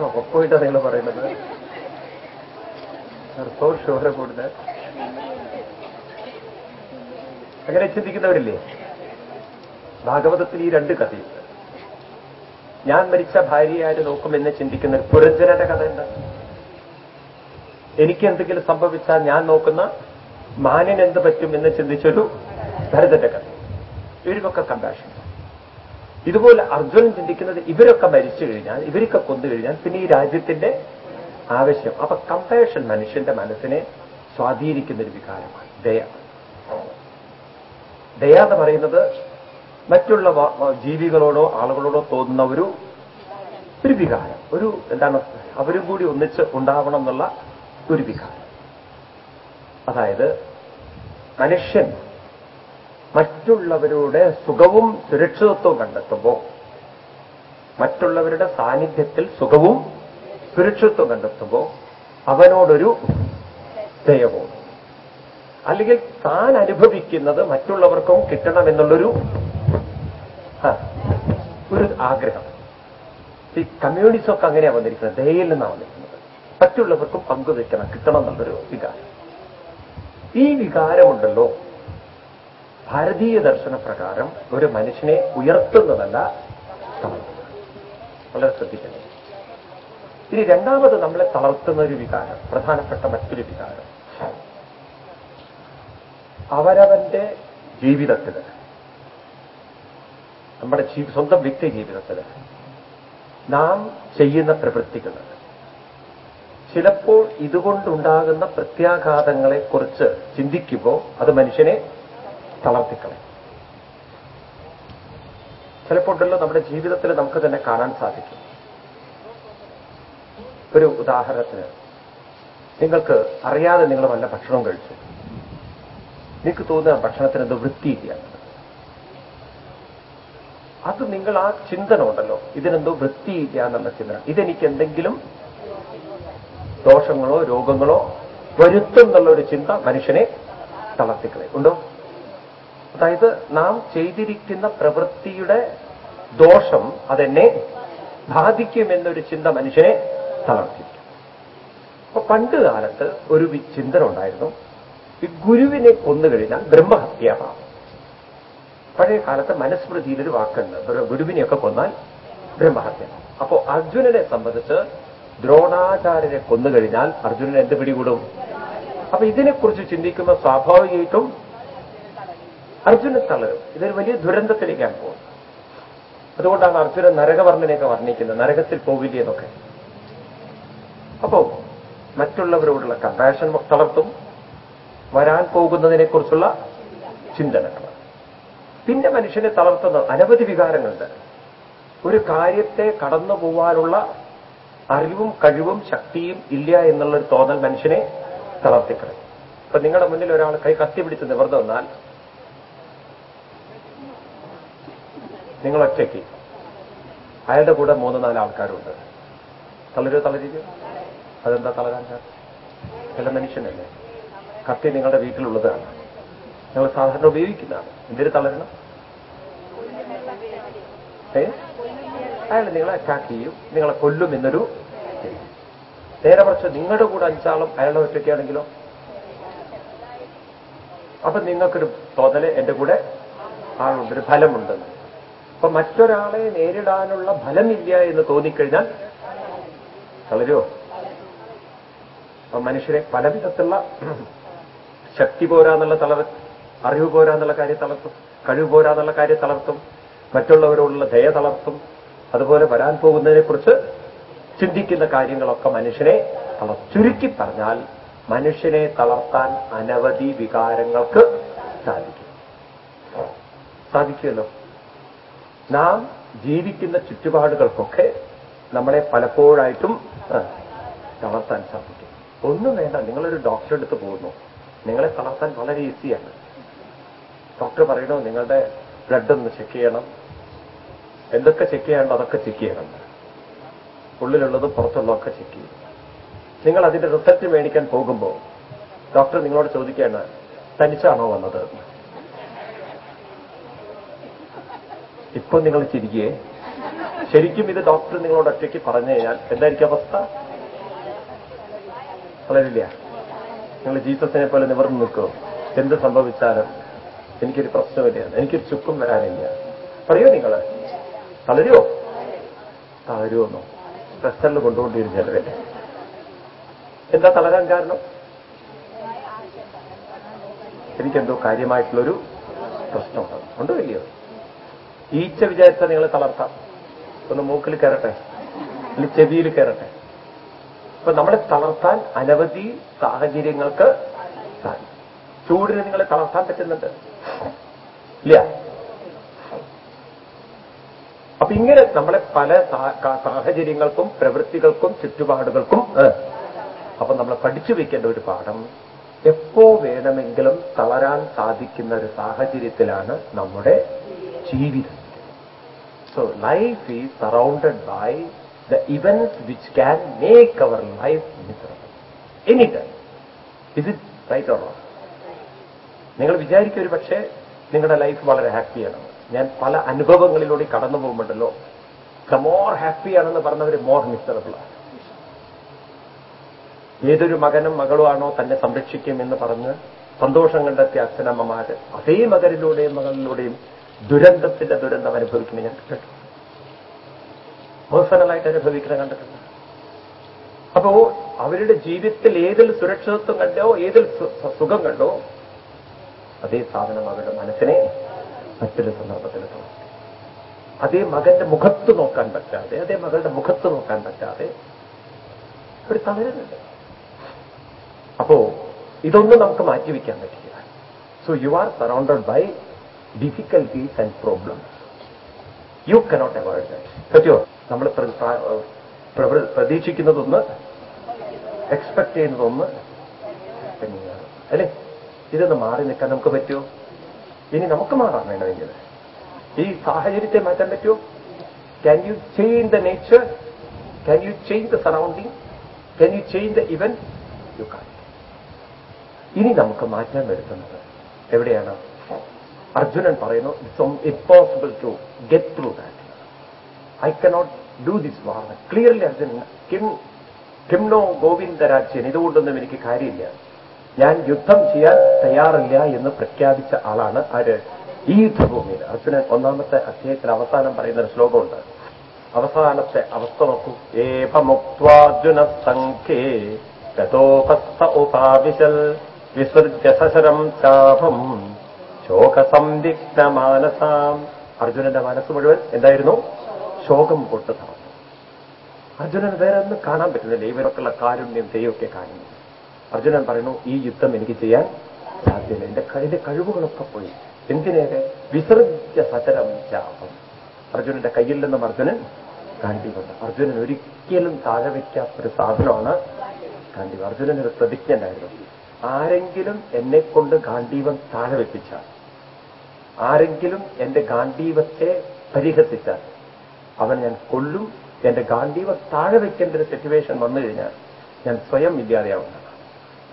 ഉറപ്പായിട്ടാണ് നിങ്ങൾ പറയുന്നത്. സോ ഷുവർ കൂടുതൽ അങ്ങനെ ചിന്തിക്കുന്നവരില്ലേ? ഭാഗവതത്തിൽ ഈ രണ്ട് കഥയുണ്ട്. ഞാൻ മരിച്ച ഭാര്യ ആര് നോക്കുമെന്ന് ചിന്തിക്കുന്ന പുരഞ്ജനന്റെ കഥ എന്താ? എനിക്ക് എന്തെങ്കിലും സംഭവിച്ചാൽ ഞാൻ നോക്കുന്ന മാനിന് എന്ത് പറ്റും എന്ന് ചിന്തിച്ചൊരു ഭരതന്റെ കഥ. ഇവർക്കൊക്കെ കമ്പാഷൻ ഇതുപോലെ അർജുനൻ ചിന്തിക്കുന്നത് ഇവരൊക്കെ മരിച്ചു കഴിഞ്ഞാൽ ഇവരൊക്കെ കൊന്നു കഴിഞ്ഞാൽ പിന്നെ ഈ രാജ്യത്തിന്റെ ആവശ്യം. അപ്പൊ കമ്പാഷൻ മനുഷ്യന്റെ മനസ്സിനെ സ്വാധീനിക്കുന്ന ഒരു വികാരമാണ്. ദയ. ദയ എന്ന് പറയുന്നത് മറ്റുള്ള ജീവികളോടോ ആളുകളോടോ തോന്നുന്ന ഒരു ഒരു വികാരം. ഒരു എന്താണ് അവരും കൂടി ഒന്നിച്ച് ഉണ്ടാവണം എന്നുള്ള ഒരു വികാരം. അതായത് മനുഷ്യൻ മറ്റുള്ളവരുടെ സുഖവും സുരക്ഷിതത്വവും കണ്ടെത്തുമ്പോൾ മറ്റുള്ളവരുടെ സാന്നിധ്യത്തിൽ സുഖവും സുരക്ഷിതത്വം കണ്ടെത്തുമ്പോൾ അവനോടൊരു ദയവും അല്ലെങ്കിൽ താൻ അനുഭവിക്കുന്നത് മറ്റുള്ളവർക്കും കിട്ടണം എന്നുള്ളൊരു ഒരു ആഗ്രഹം. ഈ കമ്മ്യൂണിസം ഒക്കെ അങ്ങനെയാണ് വന്നിരിക്കുന്നത്. ദയയിൽ നിന്നാണ് വന്നിരിക്കുന്നത്. മറ്റുള്ളവർക്കും പങ്കുവെക്കണം കിട്ടണം എന്നുള്ളൊരു വികാരം. ഈ വികാരമുണ്ടല്ലോ. ഭാരതീയ ദർശന പ്രകാരം ഒരു മനുഷ്യനെ ഉയർത്തുന്നതല്ല വളരെ ശ്രദ്ധിക്കണം ഇനി രണ്ടാമത് നമ്മളെ തളർത്തുന്ന ഒരു വികാരം പ്രധാനപ്പെട്ട മറ്റൊരു വികാരം. അവരവന്റെ ജീവിതത്തിൽ നമ്മുടെ സ്വന്തം വ്യക്തി ജീവിതത്തിൽ നാം ചെയ്യുന്ന പ്രവൃത്തികൾ ചിലപ്പോൾ ഇതുകൊണ്ടുണ്ടാകുന്ന പ്രത്യാഘാതങ്ങളെക്കുറിച്ച് ചിന്തിക്കുമ്പോൾ അത് മനുഷ്യനെ തളർത്തിക്കളയും. ചിലപ്പോൾ ഉണ്ടല്ലോ നമ്മുടെ ജീവിതത്തിൽ നമുക്ക് തന്നെ കാണാൻ സാധിക്കും. ഒരു ഉദാഹരണത്തിന് നിങ്ങൾക്ക് അറിയാതെ നിങ്ങൾ വല്ല ഭക്ഷണവും കഴിച്ചു. നിങ്ങൾക്ക് തോന്നുന്ന ഭക്ഷണത്തിന് എന്തോ വൃത്തിയില്ല. അത് നിങ്ങൾ ആ ചിന്തന ഉണ്ടല്ലോ ഇതിനെന്തോ വൃത്തിയില്ല എന്നുള്ള ചിന്തന. ഇതെനിക്ക് എന്തെങ്കിലും ദോഷങ്ങളോ രോഗങ്ങളോ വരുത്തും എന്നുള്ള ഒരു ചിന്ത മനുഷ്യനെ തളർത്തിക്കളെ ഉണ്ടോ? അതായത് നാം ചെയ്തിരിക്കുന്ന പ്രവൃത്തിയുടെ ദോഷം അതെന്നെ ബാധിക്കുമെന്നൊരു ചിന്ത മനുഷ്യനെ തളർത്തിക്കും അപ്പൊ പണ്ട് കാലത്ത് ഒരു ചിന്തന ഉണ്ടായിരുന്നു ഈ ഗുരുവിനെ കൊന്നുകഴിഞ്ഞാൽ ബ്രഹ്മഹത്യാഭാവം പഴയ കാലത്ത് വാക്കുണ്ട് ഒരു ഗുരുവിനെയൊക്കെ കൊന്നാൽ ബ്രഹ്മഹത്യ അപ്പോ അർജുനനെ സംബന്ധിച്ച് ദ്രോണാചാര്യരെ കൊന്നുകഴിഞ്ഞാൽ അർജുനൻ എന്ത് പിടികൂടും? അപ്പൊ ഇതിനെക്കുറിച്ച് ചിന്തിക്കുമ്പോൾ സ്വാഭാവികമായിട്ടും അർജുനൻ തളരും. ഇതൊരു വലിയ ദുരന്തത്തിലേക്കാണ് പോകുന്നത്. അതുകൊണ്ടാണ് അർജുനൻ നരകവർണനെയൊക്കെ വർണിക്കുന്നത് നരകത്തിൽ പോവില്ലേ എന്നൊക്കെ. അപ്പോ മറ്റുള്ളവരോടുള്ള കമ്പാഷൻ തളർത്തും വരാൻ പോകുന്നതിനെക്കുറിച്ചുള്ള ചിന്തനങ്ങൾ. പിന്നെ മനുഷ്യനെ തളർത്തുന്ന അനവധി വികാരങ്ങളുണ്ട്. ഒരു കാര്യത്തെ കടന്നു പോവാനുള്ള അറിവും കഴിവും ശക്തിയും ഇല്ല എന്നുള്ളൊരു തോന്നൽ മനുഷ്യനെ തളർത്തിക്കളയും. ഇപ്പൊ നിങ്ങളുടെ മുന്നിൽ ഒരാൾ കൈ കത്തി പിടിച്ച് നിവർന്നു വന്നാൽ നിങ്ങൾ ഒറ്റയ്ക്ക്. അയാളുടെ കൂടെ മൂന്ന് നാല് ആൾക്കാരുണ്ട്. തളരോ തളരിക്കോ? അതെന്താ തളരാൻ കാരണം ചില മനുഷ്യനല്ലേ? കത്തി നിങ്ങളുടെ വീട്ടിലുള്ളതാണ്. ഞങ്ങൾ സാധാരണ ഉപയോഗിക്കുന്നതാണ്. എന്തിനു തളരണം? ഏ? അയാൾ നിങ്ങളെ അറ്റാക്ക് ചെയ്യും. നിങ്ങളെ കൊല്ലും എന്നൊരു നേരെ മറിച്ച് നിങ്ങളുടെ കൂടെ അഞ്ചാളും അയാളുടെ ഒറ്റയ്ക്കാണെങ്കിലോ അപ്പൊ നിങ്ങൾക്കൊരു തോന്നൽ എന്റെ കൂടെ ആളുണ്ട്. ഒരു ഫലമുണ്ടെന്ന്. അപ്പൊ മറ്റൊരാളെ നേരിടാനുള്ള ഫലമില്ല എന്ന് തോന്നിക്കഴിഞ്ഞാൽ തളരുമോ അപ്പൊ മനുഷ്യരെ പല വിധത്തിലുള്ള ശക്തി പോരാന്നുള്ള തളർ അറിവ് പോരാന്നുള്ള കാര്യം തളർത്തും കഴിവ് പോരാന്നുള്ള കാര്യം തളർത്തും മറ്റുള്ളവരോടുള്ള ദയ തളർത്തും അതുപോലെ വരാൻ പോകുന്നതിനെക്കുറിച്ച് ചിന്തിക്കുന്ന കാര്യങ്ങളൊക്കെ മനുഷ്യനെ ചുരുക്കി പറഞ്ഞാൽ മനുഷ്യനെ തളർത്താൻ അനവധി വികാരങ്ങൾക്ക് സാധിക്കും. സാധിക്കുമല്ലോ? നാം ജീവിക്കുന്ന ചുറ്റുപാടുകൾക്കൊക്കെ നമ്മളെ പലപ്പോഴായിട്ടും തളർത്താൻ സാധിക്കും. ഒന്നും വേണ്ട നിങ്ങളൊരു ഡോക്ടറെ അടുത്ത് പോകുന്നു. നിങ്ങളെ തളർത്താൻ വളരെ ഈസിയാണ് ഡോക്ടർ പറയണോ നിങ്ങളുടെ ബ്ലഡ് ഒന്ന് ചെക്ക് ചെയ്യണം. എന്തൊക്കെ ചെക്ക് ചെയ്യണ്ടോ അതൊക്കെ ചെക്ക് ചെയ്യണം. ഉള്ളിലുള്ളതും പുറത്തുള്ളതൊക്കെ ചെക്ക് ചെയ്യും നിങ്ങൾ അതിന്റെ റിസൾട്ട് മേടിക്കാൻ പോകുമ്പോൾ ഡോക്ടർ നിങ്ങളോട് ചോദിക്കുകയാണ് തനിച്ചാണോ വന്നത്. ഇപ്പൊ നിങ്ങൾ ചിരിക്കുകയെ ശരിക്കും ഇത് ഡോക്ടർ നിങ്ങളോട് ഒറ്റയ്ക്ക് പറഞ്ഞു കഴിഞ്ഞാൽ എന്തായിരിക്കും അവസ്ഥ? വളരില്ല. നിങ്ങൾ ജീസസിനെ പോലെ നിവർന്നു നിൽക്കുമോ എന്ത് സംഭവിച്ചാലും എനിക്കൊരു പ്രശ്നമില്ല. എനിക്കൊരു ചുക്കും വരാനില്ല. പറയോ നിങ്ങൾ തളരുമോ തളരുമെന്നോ പ്രശ്നങ്ങൾ കൊണ്ടുകൊണ്ടിരുന്ന ചിലവല്ലേ എന്താ തളരാൻ കാരണം? എനിക്കെന്തോ കാര്യമായിട്ടുള്ളൊരു പ്രശ്നമുണ്ട്. ഉണ്ടോ ഇല്ലയോ? ഈച്ച വിചാരിച്ചാൽ നിങ്ങൾ തളർത്താം. ഒന്ന് മൂക്കിൽ കയറട്ടെ. അല്ലെങ്കിൽ ചെവിയിൽ കയറട്ടെ. അപ്പൊ നമ്മളെ തളർത്താൻ അനവധി സാഹചര്യങ്ങൾക്ക് ചൂടിന് നിങ്ങളെ തളർത്താൻ പറ്റുന്നുണ്ട്. ഇല്ല. അപ്പൊ ഇങ്ങനെ നമ്മളെ പല സാഹചര്യങ്ങൾക്കും പ്രവൃത്തികൾക്കും ചുറ്റുപാടുകൾക്കും അപ്പൊ നമ്മൾ പഠിച്ചു വെക്കേണ്ട ഒരു പാഠം എപ്പോ വേണമെങ്കിലും തളരാൻ സാധിക്കുന്ന ഒരു സാഹചര്യത്തിലാണ് നമ്മുടെ ജീവിതം. So life is surrounded by the events which can make our life miserable. Anytime. Is it right or not? നിങ്ങൾ വിചാരിക്കും ഒരു പക്ഷേ നിങ്ങളുടെ ലൈഫ് വളരെ ഹാപ്പിയാണ് ഞാൻ പല അനുഭവങ്ങളിലൂടെ കടന്നു പോകുമ്പോണ്ടല്ലോ ദ മോർ ഹാപ്പിയാണെന്ന് പറഞ്ഞവർ മോർ മിസറബിളാണ് ഏതൊരു മകനും മകളുമാണോ തന്നെ സംരക്ഷിക്കും എന്ന് പറഞ്ഞ് സന്തോഷം കണ്ടെത്തിയ അച്ഛനമ്മമാര് അതേ മകരിലൂടെയും മകളിലൂടെയും ദുരന്തത്തിന്റെ ദുരന്തം അനുഭവിക്കുന്നത് ഞാൻ കേട്ടു. പേഴ്സണലായിട്ട് അനുഭവിക്കുന്ന കണ്ടിട്ടുണ്ട്. അപ്പോ അവരുടെ ജീവിതത്തിൽ ഏതിൽ സുരക്ഷിതത്വം കണ്ടോ ഏതിൽ സുഖം കണ്ടോ അതേ സാധനം അവരുടെ മനസ്സിനെ മറ്റൊരു സന്ദർഭത്തിൽ അതേ മകന്റെ മുഖത്ത് നോക്കാൻ പറ്റാതെ അതേ മകളുടെ മുഖത്ത് നോക്കാൻ പറ്റാതെ ഒരു തളരുന്നുണ്ട്. അപ്പോ ഇതൊന്നും നമുക്ക് മാറ്റിവെക്കാൻ പറ്റില്ല. So you are surrounded by difficulties and problems you cannot avoid that പറ്റുമോ നമ്മൾ പ്രതീക്ഷിക്കുന്നതൊന്ന് എക്സ്പെക്ട് ചെയ്യുന്നതൊന്ന് തന്നെയാണ് അല്ലേ? ഇതൊന്ന് മാറി നിൽക്കാൻ നമുക്ക് പറ്റുമോ? ഇനി നമുക്ക് മാറാൻ വേണമെങ്കിൽ. ഈ സാഹചര്യത്തെ മാറ്റാൻ പറ്റുമോ? Can you change the nature can you change the surrounding can you change the event you can ഇനി നമുക്ക് മാറ്റാൻ വരുത്തുന്നത് എവിടെയാണ്? അർജുനൻ പറയുന്നു it's impossible to get through that I cannot do this war clearly Arjunan Kim കിംനോ ഗോവിന്ദരാജ്യൻ ഇതുകൊണ്ടൊന്നും എനിക്ക് കാര്യമില്ല. ഞാൻ യുദ്ധം ചെയ്യാൻ തയ്യാറില്ല എന്ന് പ്രഖ്യാപിച്ച ആളാണ് ആര്? ഈ യുദ്ധഭൂമിയിൽ അർജുനൻ ഒന്നാമത്തെ അധ്യായത്തിൽ അവസാനം പറയുന്ന ഒരു ശ്ലോകമുണ്ട്. അവസാനത്തെ അവസ്ഥ നോക്കൂ. ഏവമുക്വാർജുന സംഖ്യേ ഗതോപസ്ഥ ഉപാവിശൽ വിസൃജ്യ സശരം ചാപം ശോകസംദിഗ്ധമാനസാം. അർജുനന്റെ മനസ്സ് മുഴുവൻ എന്തായിരുന്നു? ശോകം കൊണ്ട് തറന്നു അർജുനൻ വേറെ ഒന്നും കാണാൻ പറ്റുന്നില്ല. ഇവരൊക്കെയുള്ള കാരുണ്യം ദൈവമൊക്കെ കാണുന്നു അർജുനൻ പറയുന്നു ഈ യുദ്ധം എനിക്ക് ചെയ്യാൻ സാധ്യത എന്റെ കഴിന്റെ കഴിവുകളൊക്കെ പോയി. എന്തിനേറെ? വിസർജ്യ സചരം ചാപം. അർജുനന്റെ കയ്യിൽ നിന്നും അർജുനൻ ഗാന്ധീവം അർജുനൻ ഒരിക്കലും താഴെ വയ്ക്കാത്തൊരു സാധനമാണ് ഗാന്ധി അർജുനൻ ഒരു പ്രതിജ്ഞ ഉണ്ടായിരുന്നു. ആരെങ്കിലും എന്നെ കൊണ്ട് ഗാന്ധീവം താഴെ വെപ്പിച്ചാൽ ആരെങ്കിലും എന്റെ ഗാന്ധീവത്തെ പരിഹസിച്ചാൽ അവൻ ഞാൻ കൊല്ലും എന്റെ ഗാന്ധീവം താഴെ വെക്കേണ്ട ഒരു സിറ്റുവേഷൻ വന്നു കഴിഞ്ഞാൽ ഞാൻ സ്വയം ഇല്ലാതെയാവുന്നതാണ്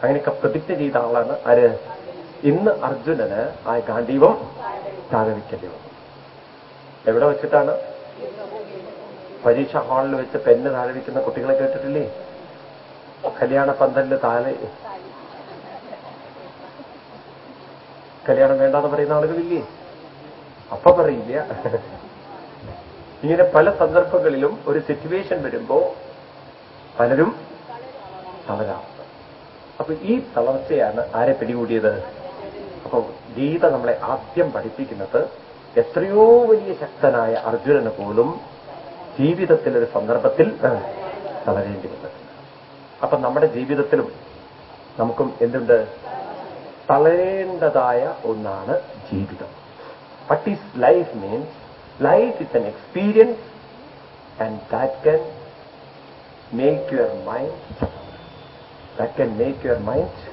അങ്ങനെയൊക്കെ പ്രതിജ്ഞ ചെയ്ത ആളാണ് ആര്? ഇന്ന് അർജുനന് ആ ഗാന്ധീവം താഴെ വെക്കേണ്ടി വന്നു. എവിടെ വെച്ചിട്ടാണ്? പരീക്ഷ ഹാളിൽ വെച്ച് പെണ്ണ് താഴെ വെക്കുന്ന കുട്ടികളെ കേട്ടിട്ടില്ലേ? കല്യാണ പന്തലിന് താഴെ കല്യാണം വേണ്ടാന്ന് പറയുന്ന ആളുകളില്ലേ? അപ്പൊ പറയില്ല. ഇങ്ങനെ പല സന്ദർഭങ്ങളിലും ഒരു സിറ്റുവേഷൻ വരുമ്പോ പലരും തളരാം. അപ്പൊ ഈ തളർച്ചയാണ് ആരെ പിടികൂടിയത്? അപ്പൊ ഗീത നമ്മളെ ആദ്യം പഠിപ്പിക്കുന്നത് എത്രയോ വലിയ ശക്തനായ അർജുനന് പോലും ജീവിതത്തിലൊരു സന്ദർഭത്തിൽ തളരേണ്ടി വന്നിട്ടുണ്ട് അപ്പൊ നമ്മുടെ ജീവിതത്തിലും നമുക്കും എന്തുണ്ട്? തളരേണ്ടതായ ഒന്നാണ് ജീവിതം. What is life means life is an experience and that can make your mind that can make your mind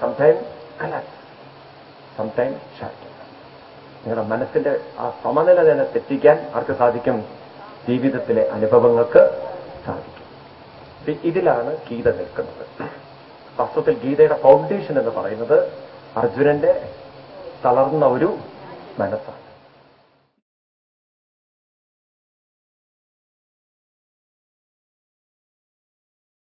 sometime collect sometime shatter നിങ്ങളുടെ മനസ്സിന്റെ ആ സമനില തന്നെ തെറ്റിക്കാൻ ആർക്ക് സാധിക്കും? ജീവിതത്തിലെ അനുഭവങ്ങൾക്ക് സാധിക്കും. ഇതിലാണ് ഗീത നിൽക്കുന്നത്. വാസ്തവത്തിൽ ഗീതയുടെ ഫൗണ്ടേഷൻ എന്ന് പറയുന്നത് അർജുനന്റെ തളർന്ന ഒരു മനസ്സാണ്.